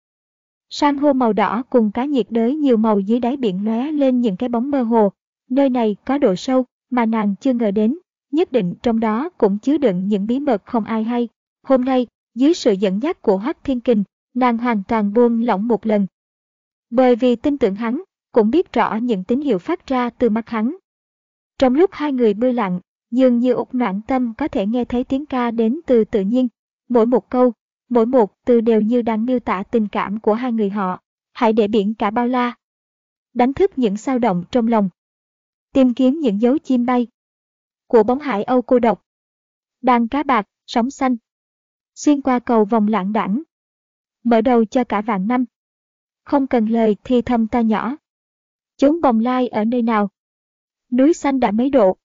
Speaker 1: San hô màu đỏ cùng cá nhiệt đới nhiều màu dưới đáy biển lóe lên những cái bóng mơ hồ. Nơi này có độ sâu mà nàng chưa ngờ đến, nhất định trong đó cũng chứa đựng những bí mật không ai hay. Hôm nay, dưới sự dẫn dắt của Hoắc Thiên Kình, nàng hoàn toàn buông lỏng một lần. Bởi vì tin tưởng hắn, cũng biết rõ những tín hiệu phát ra từ mắt hắn. Trong lúc hai người bơi lặng, dường như ục noạn tâm có thể nghe thấy tiếng ca đến từ tự nhiên. Mỗi một câu, mỗi một từ đều như đang miêu tả tình cảm của hai người họ. Hãy để biển cả bao la. Đánh thức những sao động trong lòng. Tìm kiếm những dấu chim bay. Của bóng hải Âu cô độc. Đàn cá bạc, sóng xanh. Xuyên qua cầu vòng lãng đảng. Mở đầu cho cả vạn năm. Không cần lời thì thầm ta nhỏ. Chốn bồng lai ở nơi nào? Núi xanh đã mấy độ.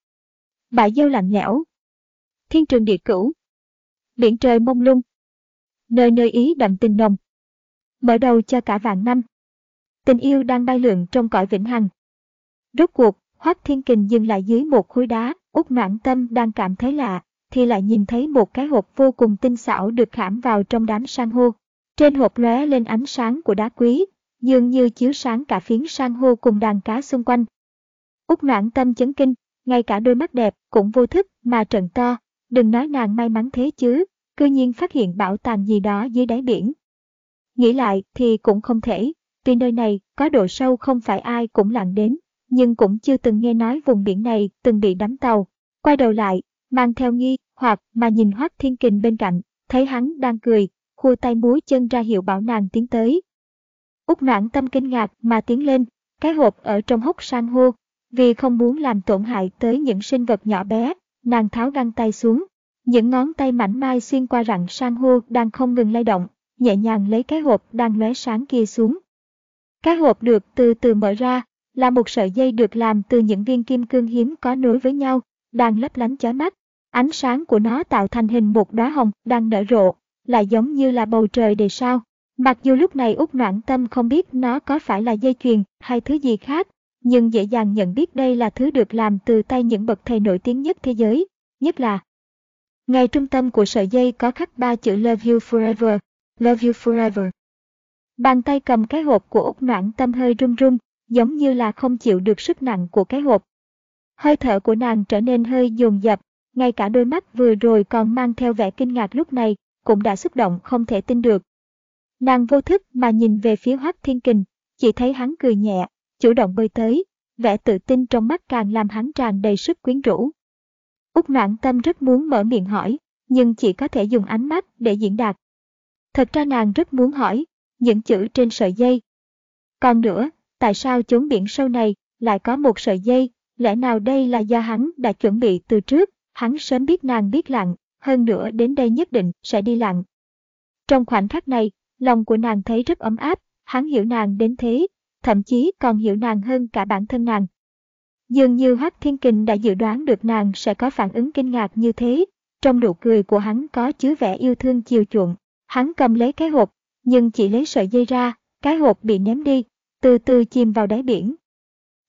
Speaker 1: Bãi dâu lạnh lẽo. Thiên trường địa cửu. Biển trời mông lung. Nơi nơi ý đậm tình nồng. Mở đầu cho cả vạn năm. Tình yêu đang bay lượn trong cõi vĩnh hằng. Rốt cuộc, Hoác Thiên Kình dừng lại dưới một khối đá, út noãn tâm đang cảm thấy lạ, thì lại nhìn thấy một cái hộp vô cùng tinh xảo được khảm vào trong đám san hô. Trên hộp lóe lên ánh sáng của đá quý, dường như chiếu sáng cả phiến san hô cùng đàn cá xung quanh. Úc noãn tâm chấn kinh, ngay cả đôi mắt đẹp cũng vô thức mà trợn to, đừng nói nàng may mắn thế chứ, cư nhiên phát hiện bảo tàng gì đó dưới đáy biển. Nghĩ lại thì cũng không thể, vì nơi này có độ sâu không phải ai cũng lặn đến, nhưng cũng chưa từng nghe nói vùng biển này từng bị đắm tàu. Quay đầu lại, mang theo nghi, hoặc mà nhìn Hoác Thiên Kình bên cạnh, thấy hắn đang cười, khua tay múi chân ra hiệu bảo nàng tiến tới. Úc noãn tâm kinh ngạc mà tiến lên, cái hộp ở trong hốc san hô, vì không muốn làm tổn hại tới những sinh vật nhỏ bé, nàng tháo găng tay xuống. Những ngón tay mảnh mai xuyên qua rặng san hô đang không ngừng lay động, nhẹ nhàng lấy cái hộp đang lóe sáng kia xuống. Cái hộp được từ từ mở ra, là một sợi dây được làm từ những viên kim cương hiếm có nối với nhau, đang lấp lánh chói mắt. Ánh sáng của nó tạo thành hình một đóa hồng đang nở rộ, lại giống như là bầu trời đầy sao. Mặc dù lúc này Úc Noãn Tâm không biết nó có phải là dây chuyền hay thứ gì khác, nhưng dễ dàng nhận biết đây là thứ được làm từ tay những bậc thầy nổi tiếng nhất thế giới, nhất là Ngay trung tâm của sợi dây có khắc ba chữ Love You Forever, Love You Forever. Bàn tay cầm cái hộp của Úc Noãn Tâm hơi run run, giống như là không chịu được sức nặng của cái hộp. Hơi thở của nàng trở nên hơi dồn dập, ngay cả đôi mắt vừa rồi còn mang theo vẻ kinh ngạc lúc này, cũng đã xúc động không thể tin được. Nàng vô thức mà nhìn về phía Hoắc Thiên Kình, chỉ thấy hắn cười nhẹ, chủ động bơi tới, vẻ tự tin trong mắt càng làm hắn tràn đầy sức quyến rũ. Úc noãn tâm rất muốn mở miệng hỏi, nhưng chỉ có thể dùng ánh mắt để diễn đạt. Thật ra nàng rất muốn hỏi, những chữ trên sợi dây. Còn nữa, tại sao chốn biển sâu này lại có một sợi dây, lẽ nào đây là do hắn đã chuẩn bị từ trước, hắn sớm biết nàng biết lặng, hơn nữa đến đây nhất định sẽ đi lặng. Trong khoảnh khắc này, lòng của nàng thấy rất ấm áp, hắn hiểu nàng đến thế, thậm chí còn hiểu nàng hơn cả bản thân nàng. Dường như Hắc Thiên Kình đã dự đoán được nàng sẽ có phản ứng kinh ngạc như thế, trong nụ cười của hắn có chứa vẻ yêu thương chiều chuộng. Hắn cầm lấy cái hộp, nhưng chỉ lấy sợi dây ra, cái hộp bị ném đi, từ từ chìm vào đáy biển.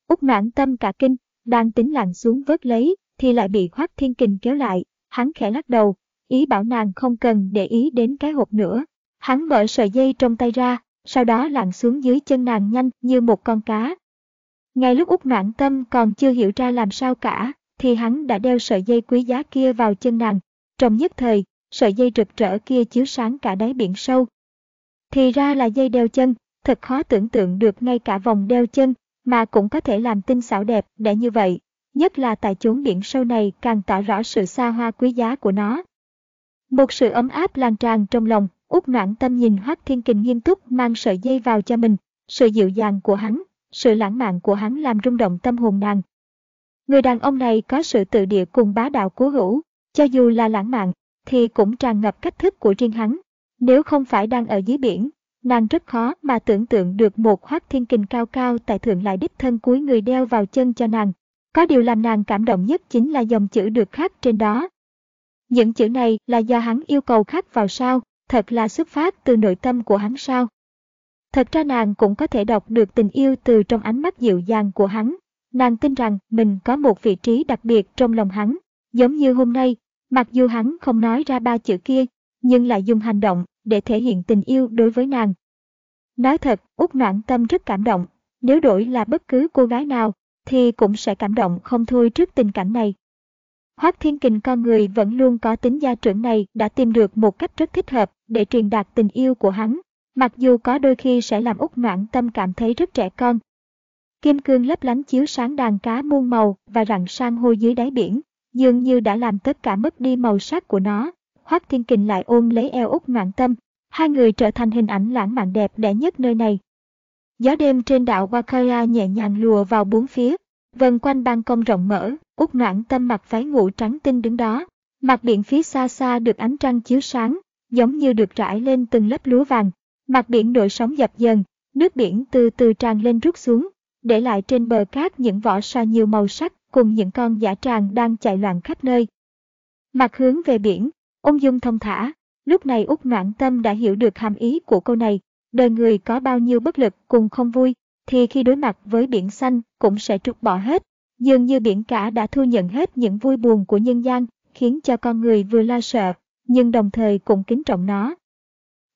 Speaker 1: Úc mãn tâm cả kinh, đang tính lặn xuống vớt lấy, thì lại bị Hoác Thiên Kình kéo lại, hắn khẽ lắc đầu, ý bảo nàng không cần để ý đến cái hộp nữa. Hắn mở sợi dây trong tay ra, sau đó lặn xuống dưới chân nàng nhanh như một con cá. Ngay lúc út noạn Tâm còn chưa hiểu ra làm sao cả, thì hắn đã đeo sợi dây quý giá kia vào chân nàng. Trong nhất thời, sợi dây rực rỡ kia chiếu sáng cả đáy biển sâu. Thì ra là dây đeo chân, thật khó tưởng tượng được ngay cả vòng đeo chân mà cũng có thể làm tinh xảo đẹp để như vậy. Nhất là tại chốn biển sâu này càng tỏ rõ sự xa hoa quý giá của nó. Một sự ấm áp lan tràn trong lòng, Út noãn tâm nhìn Hoác Thiên Kình nghiêm túc mang sợi dây vào cho mình, sự dịu dàng của hắn, sự lãng mạn của hắn làm rung động tâm hồn nàng. Người đàn ông này có sự tự địa cùng bá đạo cố hữu, cho dù là lãng mạn, thì cũng tràn ngập cách thức của riêng hắn. Nếu không phải đang ở dưới biển, nàng rất khó mà tưởng tượng được một hoác thiên kình cao cao tại thượng lại đích thân cuối người đeo vào chân cho nàng. Có điều làm nàng cảm động nhất chính là dòng chữ được khắc trên đó. Những chữ này là do hắn yêu cầu khắc vào sao, thật là xuất phát từ nội tâm của hắn sao. Thật ra nàng cũng có thể đọc được tình yêu từ trong ánh mắt dịu dàng của hắn. Nàng tin rằng mình có một vị trí đặc biệt trong lòng hắn, giống như hôm nay, mặc dù hắn không nói ra ba chữ kia, nhưng lại dùng hành động để thể hiện tình yêu đối với nàng. Nói thật, Út Noãn Tâm rất cảm động, nếu đổi là bất cứ cô gái nào, thì cũng sẽ cảm động không thôi trước tình cảnh này. Hoác Thiên Kình con người vẫn luôn có tính gia trưởng này đã tìm được một cách rất thích hợp để truyền đạt tình yêu của hắn, mặc dù có đôi khi sẽ làm út noãn tâm cảm thấy rất trẻ con. Kim cương lấp lánh chiếu sáng đàn cá muôn màu và rặng san hô dưới đáy biển, dường như đã làm tất cả mất đi màu sắc của nó. Hoác Thiên Kình lại ôm lấy eo út noãn tâm, hai người trở thành hình ảnh lãng mạn đẹp đẽ nhất nơi này. Gió đêm trên đảo Wakaya nhẹ nhàng lùa vào bốn phía, vần quanh ban công rộng mở, út noãn tâm mặc váy ngủ trắng tinh đứng đó. Mặt biển phía xa xa được ánh trăng chiếu sáng, giống như được trải lên từng lớp lúa vàng. Mặt biển nổi sóng dập dần, nước biển từ từ tràn lên rút xuống, để lại trên bờ cát những vỏ sa nhiều màu sắc cùng những con giả tràng đang chạy loạn khắp nơi. Mặt hướng về biển, ung dung thông thả, lúc này út noãn tâm đã hiểu được hàm ý của câu này, đời người có bao nhiêu bất lực cùng không vui, thì khi đối mặt với biển xanh cũng sẽ trút bỏ hết. Dường như biển cả đã thu nhận hết những vui buồn của nhân gian, khiến cho con người vừa lo sợ, nhưng đồng thời cũng kính trọng nó.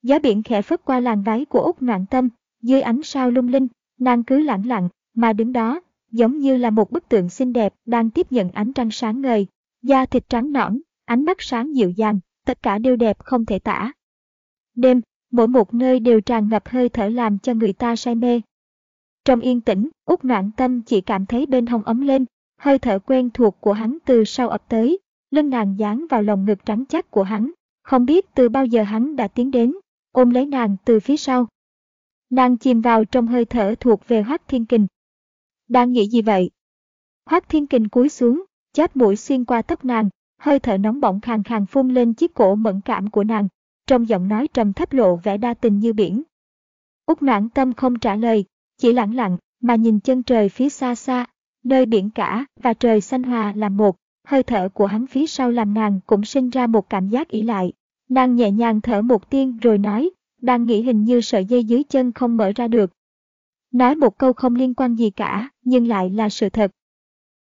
Speaker 1: Gió biển khẽ phất qua làn váy của Úc Noạn Tâm, dưới ánh sao lung linh, nàng cứ lặng lặng, mà đứng đó, giống như là một bức tượng xinh đẹp đang tiếp nhận ánh trăng sáng ngời, da thịt trắng nõn, ánh mắt sáng dịu dàng, tất cả đều đẹp không thể tả. Đêm, mỗi một nơi đều tràn ngập hơi thở làm cho người ta say mê. Trong yên tĩnh, út noạn tâm chỉ cảm thấy bên hông ấm lên, hơi thở quen thuộc của hắn từ sau ập tới, lưng nàng dán vào lòng ngực trắng chắc của hắn. Không biết từ bao giờ hắn đã tiến đến, ôm lấy nàng từ phía sau. Nàng chìm vào trong hơi thở thuộc về Hoác Thiên Kình. Đang nghĩ gì vậy? Hoác Thiên Kình cúi xuống, chát mũi xuyên qua tóc nàng, hơi thở nóng bỏng khàn khàn phun lên chiếc cổ mẫn cảm của nàng, trong giọng nói trầm thấp lộ vẻ đa tình như biển. Úc noãn tâm không trả lời, chỉ lặng lặng mà nhìn chân trời phía xa xa, nơi biển cả và trời xanh hòa là một, hơi thở của hắn phía sau làm nàng cũng sinh ra một cảm giác ỉ lại. Nàng nhẹ nhàng thở một tiếng rồi nói, đang nghĩ hình như sợi dây dưới chân không mở ra được. Nói một câu không liên quan gì cả, nhưng lại là sự thật.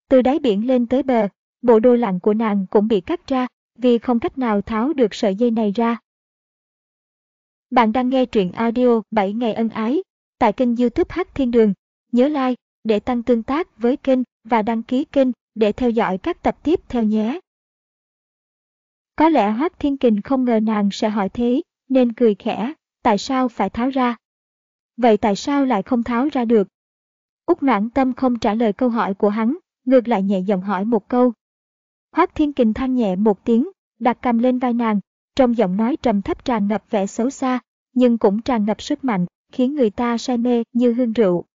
Speaker 1: Từ đáy biển lên tới bờ, bộ đồ lặn của nàng cũng bị cắt ra, vì không cách nào tháo được sợi dây này ra. Bạn đang nghe truyện audio 7 ngày ân ái tại kênh youtube Hát Thiên Đường. Nhớ like để tăng tương tác với kênh và đăng ký kênh để theo dõi các tập tiếp theo nhé. Có lẽ Hát Thiên Kình không ngờ nàng sẽ hỏi thế, nên cười khẽ, tại sao phải tháo ra? Vậy tại sao lại không tháo ra được? Úc noãn tâm không trả lời câu hỏi của hắn, ngược lại nhẹ giọng hỏi một câu. Hoác Thiên Kình than nhẹ một tiếng, đặt cầm lên vai nàng, trong giọng nói trầm thấp tràn ngập vẻ xấu xa, nhưng cũng tràn ngập sức mạnh, khiến người ta say mê như hương rượu.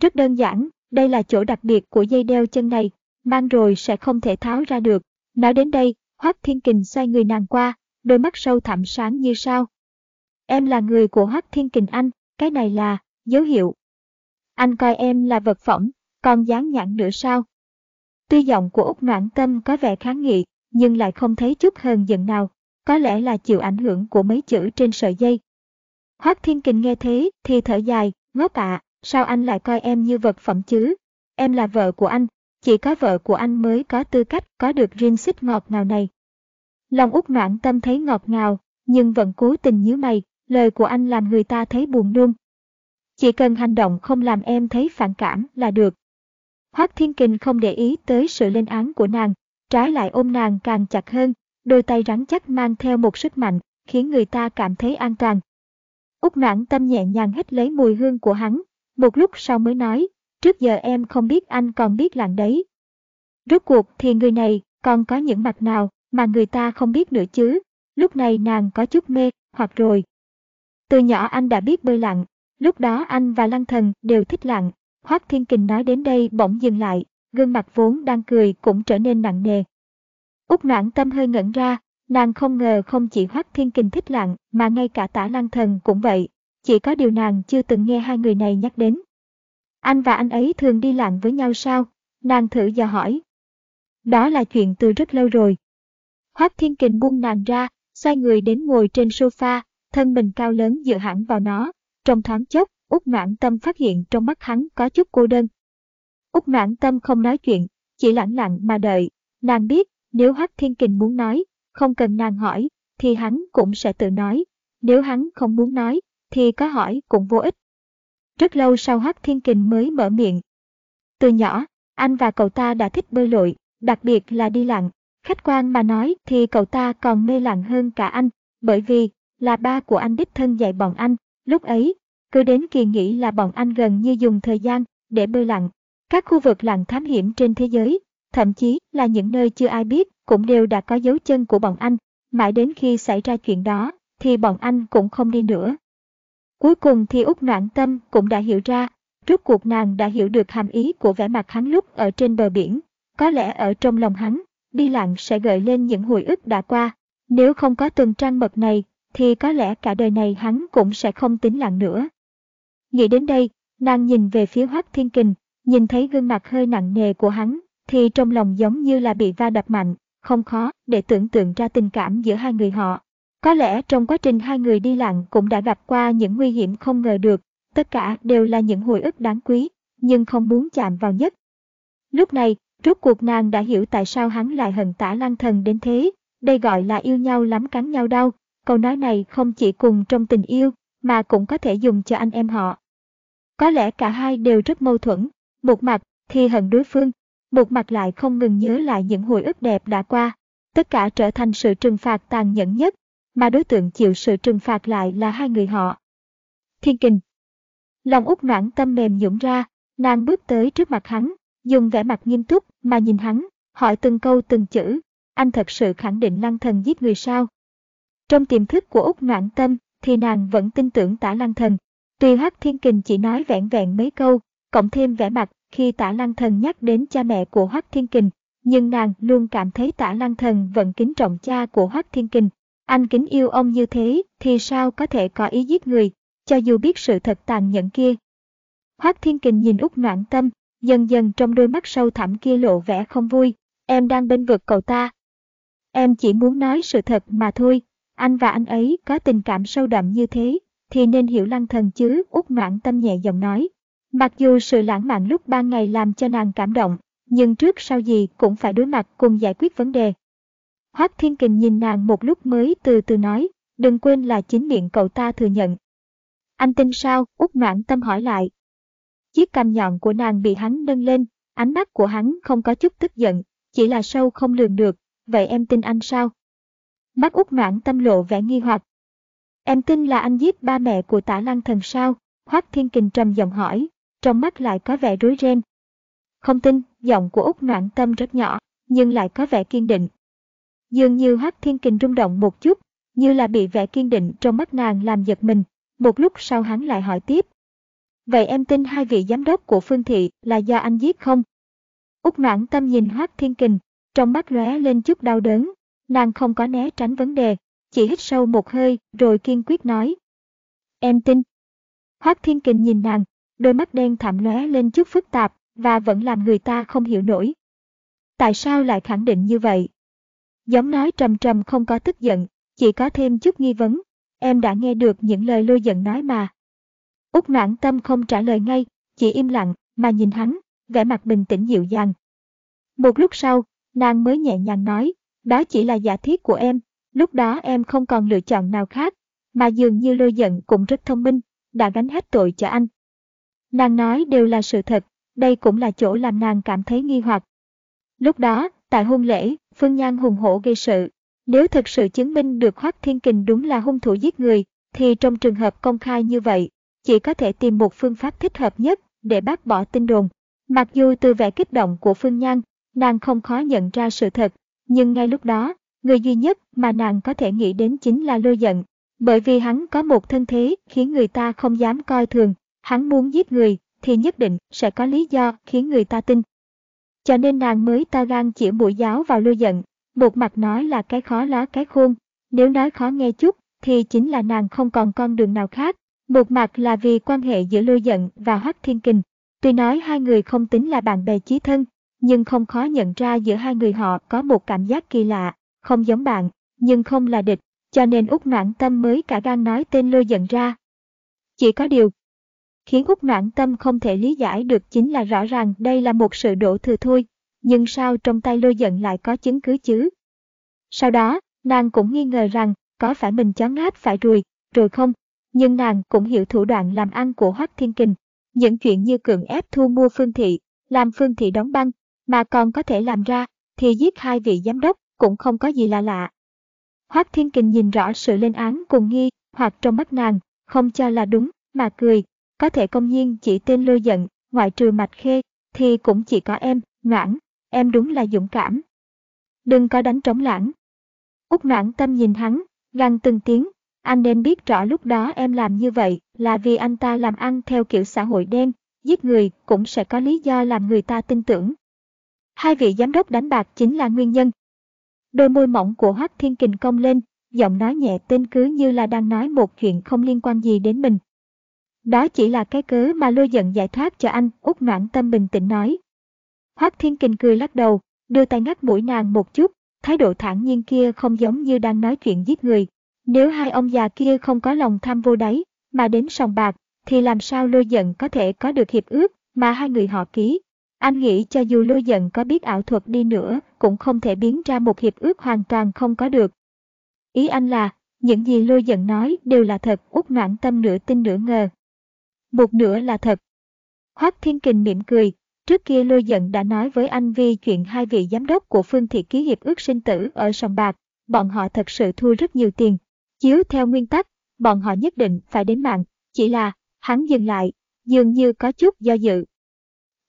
Speaker 1: Rất đơn giản, đây là chỗ đặc biệt của dây đeo chân này, mang rồi sẽ không thể tháo ra được. Nói đến đây, Hoác Thiên Kình xoay người nàng qua, đôi mắt sâu thẳm sáng như sao. Em là người của Hoác Thiên Kình anh, cái này là dấu hiệu. Anh coi em là vật phẩm, còn dán nhãn nữa sao? Tuy giọng của Úc Noãn Tâm có vẻ kháng nghị, nhưng lại không thấy chút hờn giận nào, có lẽ là chịu ảnh hưởng của mấy chữ trên sợi dây. Hoác Thiên Kình nghe thế thì thở dài, ngốc ạ, sao anh lại coi em như vật phẩm chứ? Em là vợ của anh, chỉ có vợ của anh mới có tư cách có được riêng xích ngọt ngào này. Lòng út noãn tâm thấy ngọt ngào, nhưng vẫn cố tình nhíu mày, lời của anh làm người ta thấy buồn nôn. Chỉ cần hành động không làm em thấy phản cảm là được. Hoác Thiên Kình không để ý tới sự lên án của nàng, trái lại ôm nàng càng chặt hơn, đôi tay rắn chắc mang theo một sức mạnh, khiến người ta cảm thấy an toàn. Úc noãn tâm nhẹ nhàng hít lấy mùi hương của hắn, một lúc sau mới nói, trước giờ em không biết anh còn biết lặng đấy. Rốt cuộc thì người này còn có những mặt nào mà người ta không biết nữa chứ, lúc này nàng có chút mê, hoặc rồi. Từ nhỏ anh đã biết bơi lặn, lúc đó anh và Lăng Thần đều thích lặn, Hoác Thiên Kình nói đến đây bỗng dừng lại, gương mặt vốn đang cười cũng trở nên nặng nề. Úc noãn tâm hơi ngẩn ra, nàng không ngờ không chỉ Hoắc Thiên Kình thích lặng mà ngay cả tả Lăng Thần cũng vậy, chỉ có điều nàng chưa từng nghe hai người này nhắc đến. Anh và anh ấy thường đi lặng với nhau sao? Nàng thử dò hỏi. Đó là chuyện từ rất lâu rồi. Hoắc Thiên Kình buông nàng ra, xoay người đến ngồi trên sofa, thân mình cao lớn dựa hẳn vào nó. Trong thoáng chốc, Úc Noãn Tâm phát hiện trong mắt hắn có chút cô đơn. Úc Noãn Tâm không nói chuyện, chỉ lặng lặng mà đợi. Nàng biết, nếu Hoắc Thiên Kình muốn nói, không cần nàng hỏi, thì hắn cũng sẽ tự nói. Nếu hắn không muốn nói, thì có hỏi cũng vô ích. Rất lâu sau Hắc Thiên Kình mới mở miệng. Từ nhỏ, anh và cậu ta đã thích bơi lội, đặc biệt là đi lặn. Khách quan mà nói thì cậu ta còn mê lặn hơn cả anh, bởi vì là ba của anh đích thân dạy bọn anh. Lúc ấy, cứ đến kỳ nghỉ là bọn anh gần như dùng thời gian để bơi lặn. Các khu vực lặn thám hiểm trên thế giới, thậm chí là những nơi chưa ai biết, cũng đều đã có dấu chân của bọn anh. Mãi đến khi xảy ra chuyện đó, thì bọn anh cũng không đi nữa. Cuối cùng thì Úc Noãn Tâm cũng đã hiểu ra, rốt cuộc nàng đã hiểu được hàm ý của vẻ mặt hắn lúc ở trên bờ biển. Có lẽ ở trong lòng hắn, đi lặng sẽ gợi lên những hồi ức đã qua. Nếu không có từng trang mật này, thì có lẽ cả đời này hắn cũng sẽ không tính lặng nữa. Nghĩ đến đây, nàng nhìn về phía Hoác Thiên Kình, nhìn thấy gương mặt hơi nặng nề của hắn, thì trong lòng giống như là bị va đập mạnh, không khó để tưởng tượng ra tình cảm giữa hai người họ. Có lẽ trong quá trình hai người đi lặng cũng đã gặp qua những nguy hiểm không ngờ được, tất cả đều là những hồi ức đáng quý, nhưng không muốn chạm vào nhất. Lúc này, rốt cuộc nàng đã hiểu tại sao hắn lại hận tả lăng thần đến thế, đây gọi là yêu nhau lắm cắn nhau đau, câu nói này không chỉ cùng trong tình yêu, mà cũng có thể dùng cho anh em họ. Có lẽ cả hai đều rất mâu thuẫn, một mặt thì hận đối phương, một mặt lại không ngừng nhớ lại những hồi ức đẹp đã qua. Tất cả trở thành sự trừng phạt tàn nhẫn nhất mà đối tượng chịu sự trừng phạt lại là hai người họ. Thiên Kình Lòng út noãn tâm mềm nhũng ra, nàng bước tới trước mặt hắn, dùng vẻ mặt nghiêm túc mà nhìn hắn, hỏi từng câu từng chữ, anh thật sự khẳng định lăng thần giết người sao? Trong tiềm thức của út noãn tâm, thì nàng vẫn tin tưởng tả lăng thần. Tuy Hắc Thiên Kình chỉ nói vẹn vẹn mấy câu, cộng thêm vẻ mặt khi tả lăng thần nhắc đến cha mẹ của Hoắc Thiên Kình, nhưng nàng luôn cảm thấy tả lăng thần vẫn kính trọng cha của Hoắc Thiên Kình. Anh kính yêu ông như thế thì sao có thể có ý giết người, cho dù biết sự thật tàn nhẫn kia. Hoắc Thiên Kình nhìn út Noãn Tâm, dần dần trong đôi mắt sâu thẳm kia lộ vẻ không vui, em đang bên vực cậu ta. Em chỉ muốn nói sự thật mà thôi, anh và anh ấy có tình cảm sâu đậm như thế, thì nên hiểu lăng thần chứ, út Noãn Tâm nhẹ giọng nói. Mặc dù sự lãng mạn lúc ban ngày làm cho nàng cảm động, nhưng trước sau gì cũng phải đối mặt cùng giải quyết vấn đề. Hoác Thiên Kình nhìn nàng một lúc mới từ từ nói, đừng quên là chính miệng cậu ta thừa nhận. Anh tin sao? Út noãn tâm hỏi lại. Chiếc cằm nhọn của nàng bị hắn nâng lên, ánh mắt của hắn không có chút tức giận, chỉ là sâu không lường được, vậy em tin anh sao? Mắt út noãn tâm lộ vẻ nghi hoặc. Em tin là anh giết ba mẹ của tả lăng thần sao? Hoác Thiên Kình trầm giọng hỏi, trong mắt lại có vẻ rối ren. Không tin, giọng của út noãn tâm rất nhỏ, nhưng lại có vẻ kiên định. Dường như hắc Thiên Kình rung động một chút, như là bị vẻ kiên định trong mắt nàng làm giật mình. Một lúc sau hắn lại hỏi tiếp. Vậy em tin hai vị giám đốc của Phương Thị là do anh giết không? Úc noãn tâm nhìn Hoác Thiên Kình, trong mắt lóe lên chút đau đớn. Nàng không có né tránh vấn đề, chỉ hít sâu một hơi rồi kiên quyết nói. Em tin. Hoác Thiên Kình nhìn nàng, đôi mắt đen thẳm lóe lên chút phức tạp và vẫn làm người ta không hiểu nổi. Tại sao lại khẳng định như vậy? Giống nói trầm trầm không có tức giận, chỉ có thêm chút nghi vấn. Em đã nghe được những lời lôi giận nói mà. Úc noãn tâm không trả lời ngay, chỉ im lặng mà nhìn hắn, vẻ mặt bình tĩnh dịu dàng. Một lúc sau, nàng mới nhẹ nhàng nói, đó chỉ là giả thiết của em, lúc đó em không còn lựa chọn nào khác, mà dường như lôi giận cũng rất thông minh, đã gánh hết tội cho anh. Nàng nói đều là sự thật, đây cũng là chỗ làm nàng cảm thấy nghi hoặc. Lúc đó, tại hôn lễ, Phương Nhan hùng hổ gây sự. Nếu thực sự chứng minh được Hoác Thiên Kình đúng là hung thủ giết người, thì trong trường hợp công khai như vậy, chỉ có thể tìm một phương pháp thích hợp nhất để bác bỏ tin đồn. Mặc dù từ vẻ kích động của Phương Nhan, nàng không khó nhận ra sự thật, nhưng ngay lúc đó, người duy nhất mà nàng có thể nghĩ đến chính là lôi giận, bởi vì hắn có một thân thế khiến người ta không dám coi thường, hắn muốn giết người thì nhất định sẽ có lý do khiến người ta tin. Cho nên nàng mới ta gan chỉ mũi giáo vào lôi giận, một mặt nói là cái khó ló cái khôn, nếu nói khó nghe chút thì chính là nàng không còn con đường nào khác, một mặt là vì quan hệ giữa lôi giận và hoắc thiên kình. Tuy nói hai người không tính là bạn bè chí thân, nhưng không khó nhận ra giữa hai người họ có một cảm giác kỳ lạ, không giống bạn, nhưng không là địch, cho nên út noãn tâm mới cả gan nói tên lôi giận ra. Chỉ có điều, khiến Úc noãn tâm không thể lý giải được chính là rõ ràng đây là một sự đổ thừa thôi, nhưng sao trong tay lôi giận lại có chứng cứ chứ? Sau đó, nàng cũng nghi ngờ rằng có phải mình chó ngáp phải rồi, rồi không, nhưng nàng cũng hiểu thủ đoạn làm ăn của Hoắc Thiên Kình. Những chuyện như cưỡng ép thu mua phương thị, làm phương thị đóng băng, mà còn có thể làm ra, thì giết hai vị giám đốc cũng không có gì là lạ. Hoắc Thiên Kình nhìn rõ sự lên án cùng nghi, hoặc trong mắt nàng, không cho là đúng, mà cười, có thể công nhiên chỉ tên lôi giận, ngoại trừ mạch khê, thì cũng chỉ có em, noãn, em đúng là dũng cảm. Đừng có đánh trống lãng. Úc noãn tâm nhìn hắn, gằn từng tiếng, anh nên biết rõ lúc đó em làm như vậy là vì anh ta làm ăn theo kiểu xã hội đen, giết người cũng sẽ có lý do làm người ta tin tưởng. Hai vị giám đốc đánh bạc chính là nguyên nhân. Đôi môi mỏng của Hoác Thiên Kình cong lên, giọng nói nhẹ tên cứ như là đang nói một chuyện không liên quan gì đến mình. Đó chỉ là cái cớ mà lôi giận giải thoát cho anh, út noãn tâm bình tĩnh nói. Hoác Thiên Kình cười lắc đầu, đưa tay ngắt mũi nàng một chút, thái độ thản nhiên kia không giống như đang nói chuyện giết người. Nếu hai ông già kia không có lòng tham vô đáy, mà đến sòng bạc, thì làm sao lôi giận có thể có được hiệp ước mà hai người họ ký. Anh nghĩ cho dù lôi giận có biết ảo thuật đi nữa, cũng không thể biến ra một hiệp ước hoàn toàn không có được. Ý anh là, những gì lôi giận nói đều là thật, út noãn tâm nửa tin nửa ngờ, một nửa là thật. Hoác Thiên Kình mỉm cười, trước kia lôi giận đã nói với anh Vi chuyện hai vị giám đốc của Phương Thị ký hiệp ước sinh tử ở sòng bạc, bọn họ thật sự thua rất nhiều tiền. Chiếu theo nguyên tắc, bọn họ nhất định phải đến mạng, chỉ là, hắn dừng lại, dường như có chút do dự.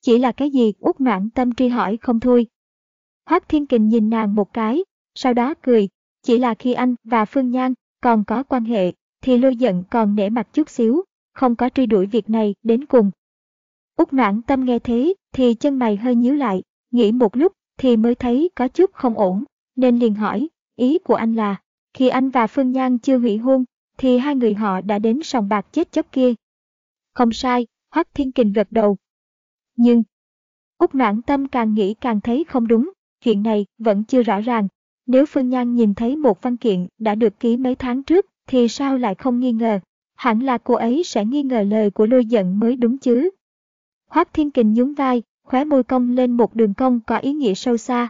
Speaker 1: Chỉ là cái gì út noãn tâm tri hỏi không thôi. Hoác Thiên Kình nhìn nàng một cái, sau đó cười, chỉ là khi anh và Phương Nhan còn có quan hệ, thì lôi giận còn nể mặt chút xíu, không có truy đuổi việc này đến cùng. Úc noãn tâm nghe thế thì chân mày hơi nhíu lại, nghĩ một lúc thì mới thấy có chút không ổn, nên liền hỏi, ý của anh là, khi anh và Phương Nhan chưa hủy hôn, thì hai người họ đã đến sòng bạc chết chóc kia. Không sai, Hoắc Thiên Kình gật đầu. Nhưng, Úc noãn tâm càng nghĩ càng thấy không đúng, chuyện này vẫn chưa rõ ràng. Nếu Phương Nhan nhìn thấy một văn kiện đã được ký mấy tháng trước, thì sao lại không nghi ngờ? Hẳn là cô ấy sẽ nghi ngờ lời của lôi giận mới đúng chứ. Hoác Thiên Kình nhún vai, khóe môi cong lên một đường cong có ý nghĩa sâu xa.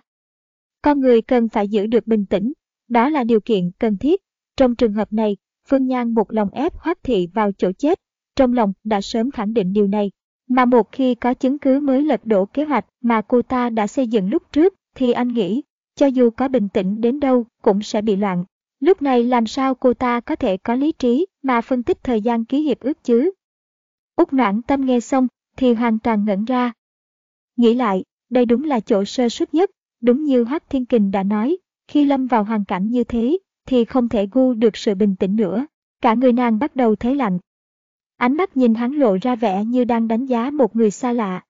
Speaker 1: Con người cần phải giữ được bình tĩnh, đó là điều kiện cần thiết. Trong trường hợp này, Phương Nhan một lòng ép Hoác Thị vào chỗ chết, trong lòng đã sớm khẳng định điều này. Mà một khi có chứng cứ mới lật đổ kế hoạch mà cô ta đã xây dựng lúc trước, thì anh nghĩ, cho dù có bình tĩnh đến đâu cũng sẽ bị loạn. Lúc này làm sao cô ta có thể có lý trí mà phân tích thời gian ký hiệp ước chứ? Úc noãn tâm nghe xong thì hoàn toàn ngẩn ra. Nghĩ lại, đây đúng là chỗ sơ suất nhất, đúng như Hoác Thiên Kình đã nói, khi lâm vào hoàn cảnh như thế thì không thể gu được sự bình tĩnh nữa. Cả người nàng bắt đầu thấy lạnh. Ánh mắt nhìn hắn lộ ra vẻ như đang đánh giá một người xa lạ.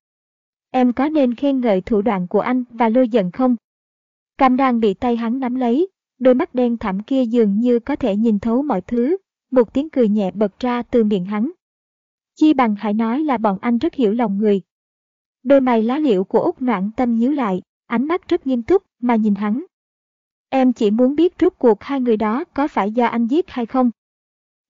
Speaker 1: Em có nên khen ngợi thủ đoạn của anh và lôi giận không? Cam đang bị tay hắn nắm lấy, đôi mắt đen thẳm kia dường như có thể nhìn thấu mọi thứ, một tiếng cười nhẹ bật ra từ miệng hắn. Chi bằng hãy nói là bọn anh rất hiểu lòng người. Đôi mày lá liễu của Úc noãn tâm nhíu lại, ánh mắt rất nghiêm túc mà nhìn hắn. Em chỉ muốn biết rốt cuộc hai người đó có phải do anh giết hay không.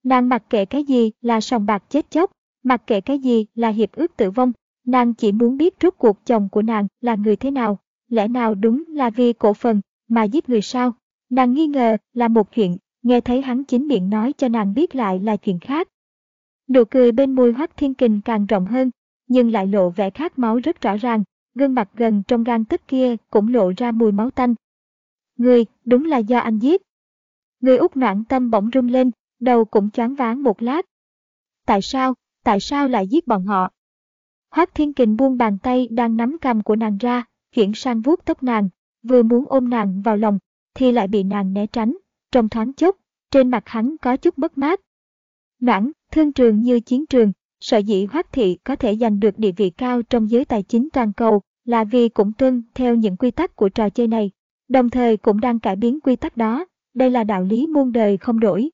Speaker 1: Nàng mặc kệ cái gì là sòng bạc chết chóc, mặc kệ cái gì là hiệp ước tử vong, nàng chỉ muốn biết rốt cuộc chồng của nàng là người thế nào, lẽ nào đúng là vì cổ phần mà giết người sao? Nàng nghi ngờ là một chuyện, nghe thấy hắn chính miệng nói cho nàng biết lại là chuyện khác. Nụ cười bên môi Hoắc Thiên Kình càng rộng hơn, nhưng lại lộ vẻ khát máu rất rõ ràng, gương mặt gần trong gan tức kia cũng lộ ra mùi máu tanh. Người, đúng là do anh giết. Người út noạn tâm bỗng rung lên, đầu cũng choáng váng một lát. Tại sao, tại sao lại giết bọn họ? Hoác Thiên Kình buông bàn tay đang nắm cầm của nàng ra, chuyển sang vuốt tóc nàng, vừa muốn ôm nàng vào lòng, thì lại bị nàng né tránh. Trong thoáng chốc, trên mặt hắn có chút mất mát. Noãn, thương trường như chiến trường, sở dĩ Hoác Thị có thể giành được địa vị cao trong giới tài chính toàn cầu là vì cũng tuân theo những quy tắc của trò chơi này, đồng thời cũng đang cải biến quy tắc đó. Đây là đạo lý muôn đời không đổi.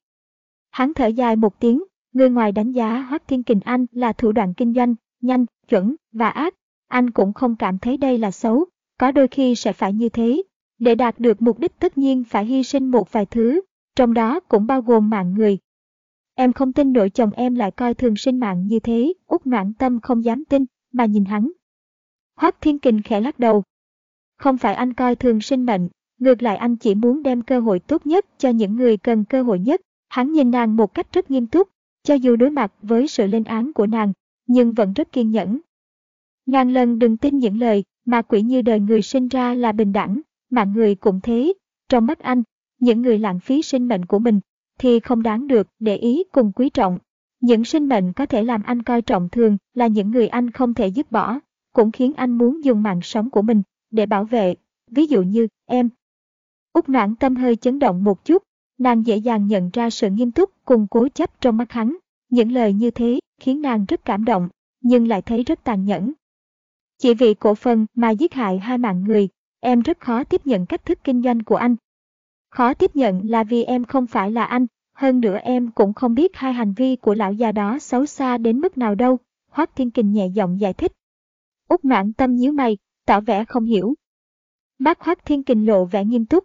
Speaker 1: Hắn thở dài một tiếng, người ngoài đánh giá Hoác Thiên Kình Anh là thủ đoạn kinh doanh, nhanh, chuẩn và ác. Anh cũng không cảm thấy đây là xấu, có đôi khi sẽ phải như thế. Để đạt được mục đích tất nhiên phải hy sinh một vài thứ, trong đó cũng bao gồm mạng người. Em không tin nội chồng em lại coi thường sinh mạng như thế, út noãn tâm không dám tin, mà nhìn hắn. Hoác Thiên Kình khẽ lắc đầu. Không phải anh coi thường sinh mệnh, ngược lại anh chỉ muốn đem cơ hội tốt nhất cho những người cần cơ hội nhất. Hắn nhìn nàng một cách rất nghiêm túc, cho dù đối mặt với sự lên án của nàng, nhưng vẫn rất kiên nhẫn. Ngàn lần đừng tin những lời mà quỷ như đời người sinh ra là bình đẳng, mạng người cũng thế. Trong mắt anh, những người lãng phí sinh mệnh của mình thì không đáng được để ý cùng quý trọng. Những sinh mệnh có thể làm anh coi trọng thường là những người anh không thể dứt bỏ, cũng khiến anh muốn dùng mạng sống của mình để bảo vệ, ví dụ như em. Úc noãn tâm hơi chấn động một chút, nàng dễ dàng nhận ra sự nghiêm túc cùng cố chấp trong mắt hắn. Những lời như thế khiến nàng rất cảm động, nhưng lại thấy rất tàn nhẫn. Chỉ vì cổ phần mà giết hại hai mạng người, em rất khó tiếp nhận cách thức kinh doanh của anh. Khó tiếp nhận là vì em không phải là anh, hơn nữa em cũng không biết hai hành vi của lão già đó xấu xa đến mức nào đâu, Hoác Thiên Kình nhẹ giọng giải thích. Úc Mạn tâm nhíu mày, tỏ vẻ không hiểu. Bác Hoác Thiên Kình lộ vẻ nghiêm túc.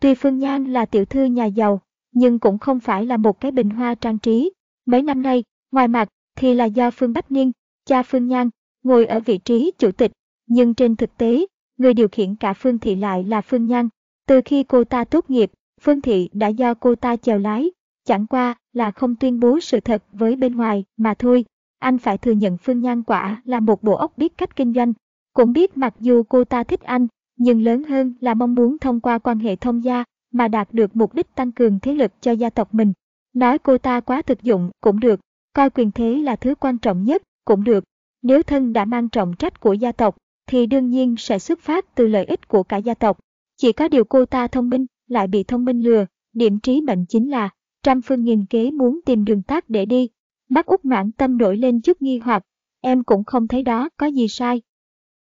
Speaker 1: Tuy Phương Nhan là tiểu thư nhà giàu, nhưng cũng không phải là một cái bình hoa trang trí. Mấy năm nay, ngoài mặt thì là do Phương Bách Niên, cha Phương Nhan, ngồi ở vị trí chủ tịch, nhưng trên thực tế, người điều khiển cả Phương Thị lại là Phương Nhan. Từ khi cô ta tốt nghiệp, Phương Thị đã do cô ta chèo lái, chẳng qua là không tuyên bố sự thật với bên ngoài mà thôi. Anh phải thừa nhận Phương Nhan quả là một bộ óc biết cách kinh doanh, cũng biết mặc dù cô ta thích anh, nhưng lớn hơn là mong muốn thông qua quan hệ thông gia mà đạt được mục đích tăng cường thế lực cho gia tộc mình. Nói cô ta quá thực dụng cũng được, coi quyền thế là thứ quan trọng nhất, cũng được. Nếu thân đã mang trọng trách của gia tộc, thì đương nhiên sẽ xuất phát từ lợi ích của cả gia tộc. Chỉ có điều cô ta thông minh, lại bị thông minh lừa, điểm trí mệnh chính là, trăm phương nghìn kế muốn tìm đường tắt để đi. Mắt út mãn tâm nổi lên chút nghi hoặc, em cũng không thấy đó có gì sai.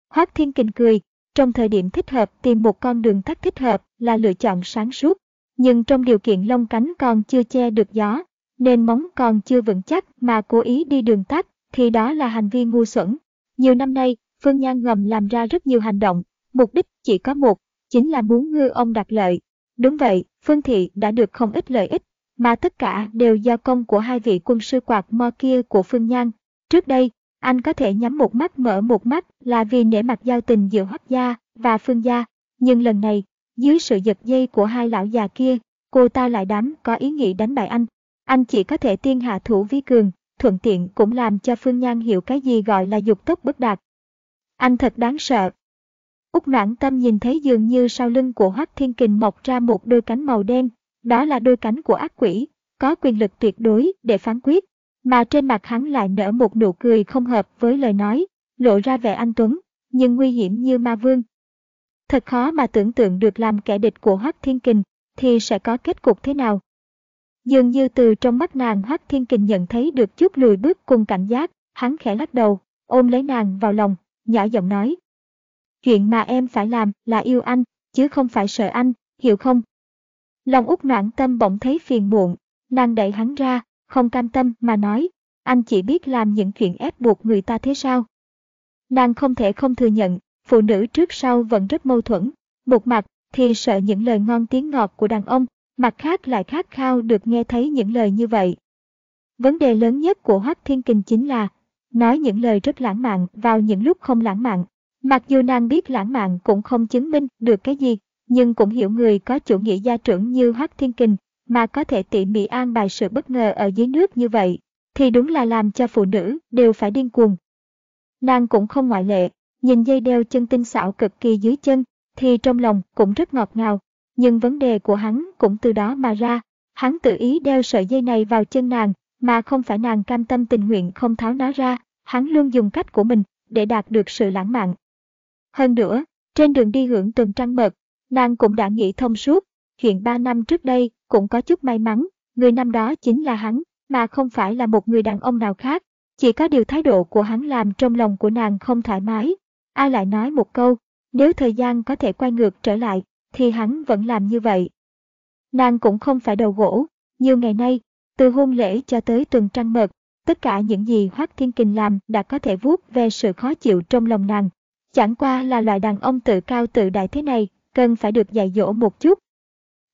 Speaker 1: Hoác Thiên Kình cười, trong thời điểm thích hợp tìm một con đường tắt thích hợp là lựa chọn sáng suốt. Nhưng trong điều kiện lông cánh còn chưa che được gió, nên móng còn chưa vững chắc mà cố ý đi đường tắt, thì đó là hành vi ngu xuẩn. Nhiều năm nay, Phương Nhan ngầm làm ra rất nhiều hành động, mục đích chỉ có một, chính là muốn ngư ông đạt lợi. Đúng vậy, Phương Thị đã được không ít lợi ích, mà tất cả đều do công của hai vị quân sư quạt mo kia của Phương Nhan. Trước đây, anh có thể nhắm một mắt mở một mắt là vì nể mặt giao tình giữa Hoắc gia và Phương gia, nhưng lần này, dưới sự giật dây của hai lão già kia, cô ta lại đám có ý nghĩ đánh bại anh. Anh chỉ có thể tiên hạ thủ vi cường, thuận tiện cũng làm cho Phương Nhan hiểu cái gì gọi là dục tốc bất đạt. Anh thật đáng sợ. Úc noãn tâm nhìn thấy dường như sau lưng của Hoắc Thiên Kình mọc ra một đôi cánh màu đen, đó là đôi cánh của ác quỷ, có quyền lực tuyệt đối để phán quyết, mà trên mặt hắn lại nở một nụ cười không hợp với lời nói, lộ ra vẻ anh Tuấn, nhưng nguy hiểm như ma vương. Thật khó mà tưởng tượng được làm kẻ địch của Hoắc Thiên Kình thì sẽ có kết cục thế nào. Dường như từ trong mắt nàng Hoắc Thiên Kình nhận thấy được chút lùi bước cùng cảnh giác, hắn khẽ lắc đầu, ôm lấy nàng vào lòng, nhỏ giọng nói. Chuyện mà em phải làm là yêu anh, chứ không phải sợ anh, hiểu không? Lòng út noạn tâm bỗng thấy phiền muộn, nàng đẩy hắn ra, không cam tâm mà nói, anh chỉ biết làm những chuyện ép buộc người ta thế sao? Nàng không thể không thừa nhận, phụ nữ trước sau vẫn rất mâu thuẫn. Một mặt thì sợ những lời ngon tiếng ngọt của đàn ông, mặt khác lại khát khao được nghe thấy những lời như vậy. Vấn đề lớn nhất của Hoắc Thiên Kình chính là nói những lời rất lãng mạn vào những lúc không lãng mạn. Mặc dù nàng biết lãng mạn cũng không chứng minh được cái gì, nhưng cũng hiểu người có chủ nghĩa gia trưởng như Hoác Thiên Kình mà có thể tỉ mỉ an bài sự bất ngờ ở dưới nước như vậy, thì đúng là làm cho phụ nữ đều phải điên cuồng. Nàng cũng không ngoại lệ, nhìn dây đeo chân tinh xảo cực kỳ dưới chân, thì trong lòng cũng rất ngọt ngào, nhưng vấn đề của hắn cũng từ đó mà ra, hắn tự ý đeo sợi dây này vào chân nàng, mà không phải nàng cam tâm tình nguyện không tháo nó ra, hắn luôn dùng cách của mình để đạt được sự lãng mạn. Hơn nữa, trên đường đi hưởng tuần trăng mật, nàng cũng đã nghĩ thông suốt, chuyện ba năm trước đây cũng có chút may mắn, người năm đó chính là hắn, mà không phải là một người đàn ông nào khác. Chỉ có điều thái độ của hắn làm trong lòng của nàng không thoải mái. Ai lại nói một câu, nếu thời gian có thể quay ngược trở lại, thì hắn vẫn làm như vậy. Nàng cũng không phải đầu gỗ, nhiều ngày nay, từ hôn lễ cho tới tuần trăng mật, tất cả những gì Hoác Thiên Kình làm đã có thể vuốt về sự khó chịu trong lòng nàng. Chẳng qua là loại đàn ông tự cao tự đại thế này, cần phải được dạy dỗ một chút.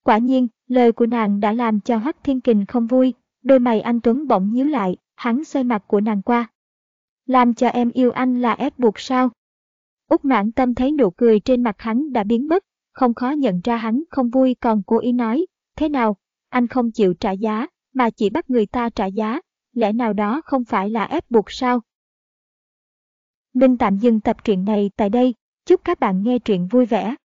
Speaker 1: Quả nhiên, lời của nàng đã làm cho Hoác Thiên Kình không vui, đôi mày anh Tuấn bỗng nhíu lại, hắn xoay mặt của nàng qua. Làm cho em yêu anh là ép buộc sao? Úc mãn tâm thấy nụ cười trên mặt hắn đã biến mất, không khó nhận ra hắn không vui còn cố ý nói, thế nào, anh không chịu trả giá, mà chỉ bắt người ta trả giá, lẽ nào đó không phải là ép buộc sao? Minh tạm dừng tập truyện này tại đây, chúc các bạn nghe truyện vui vẻ.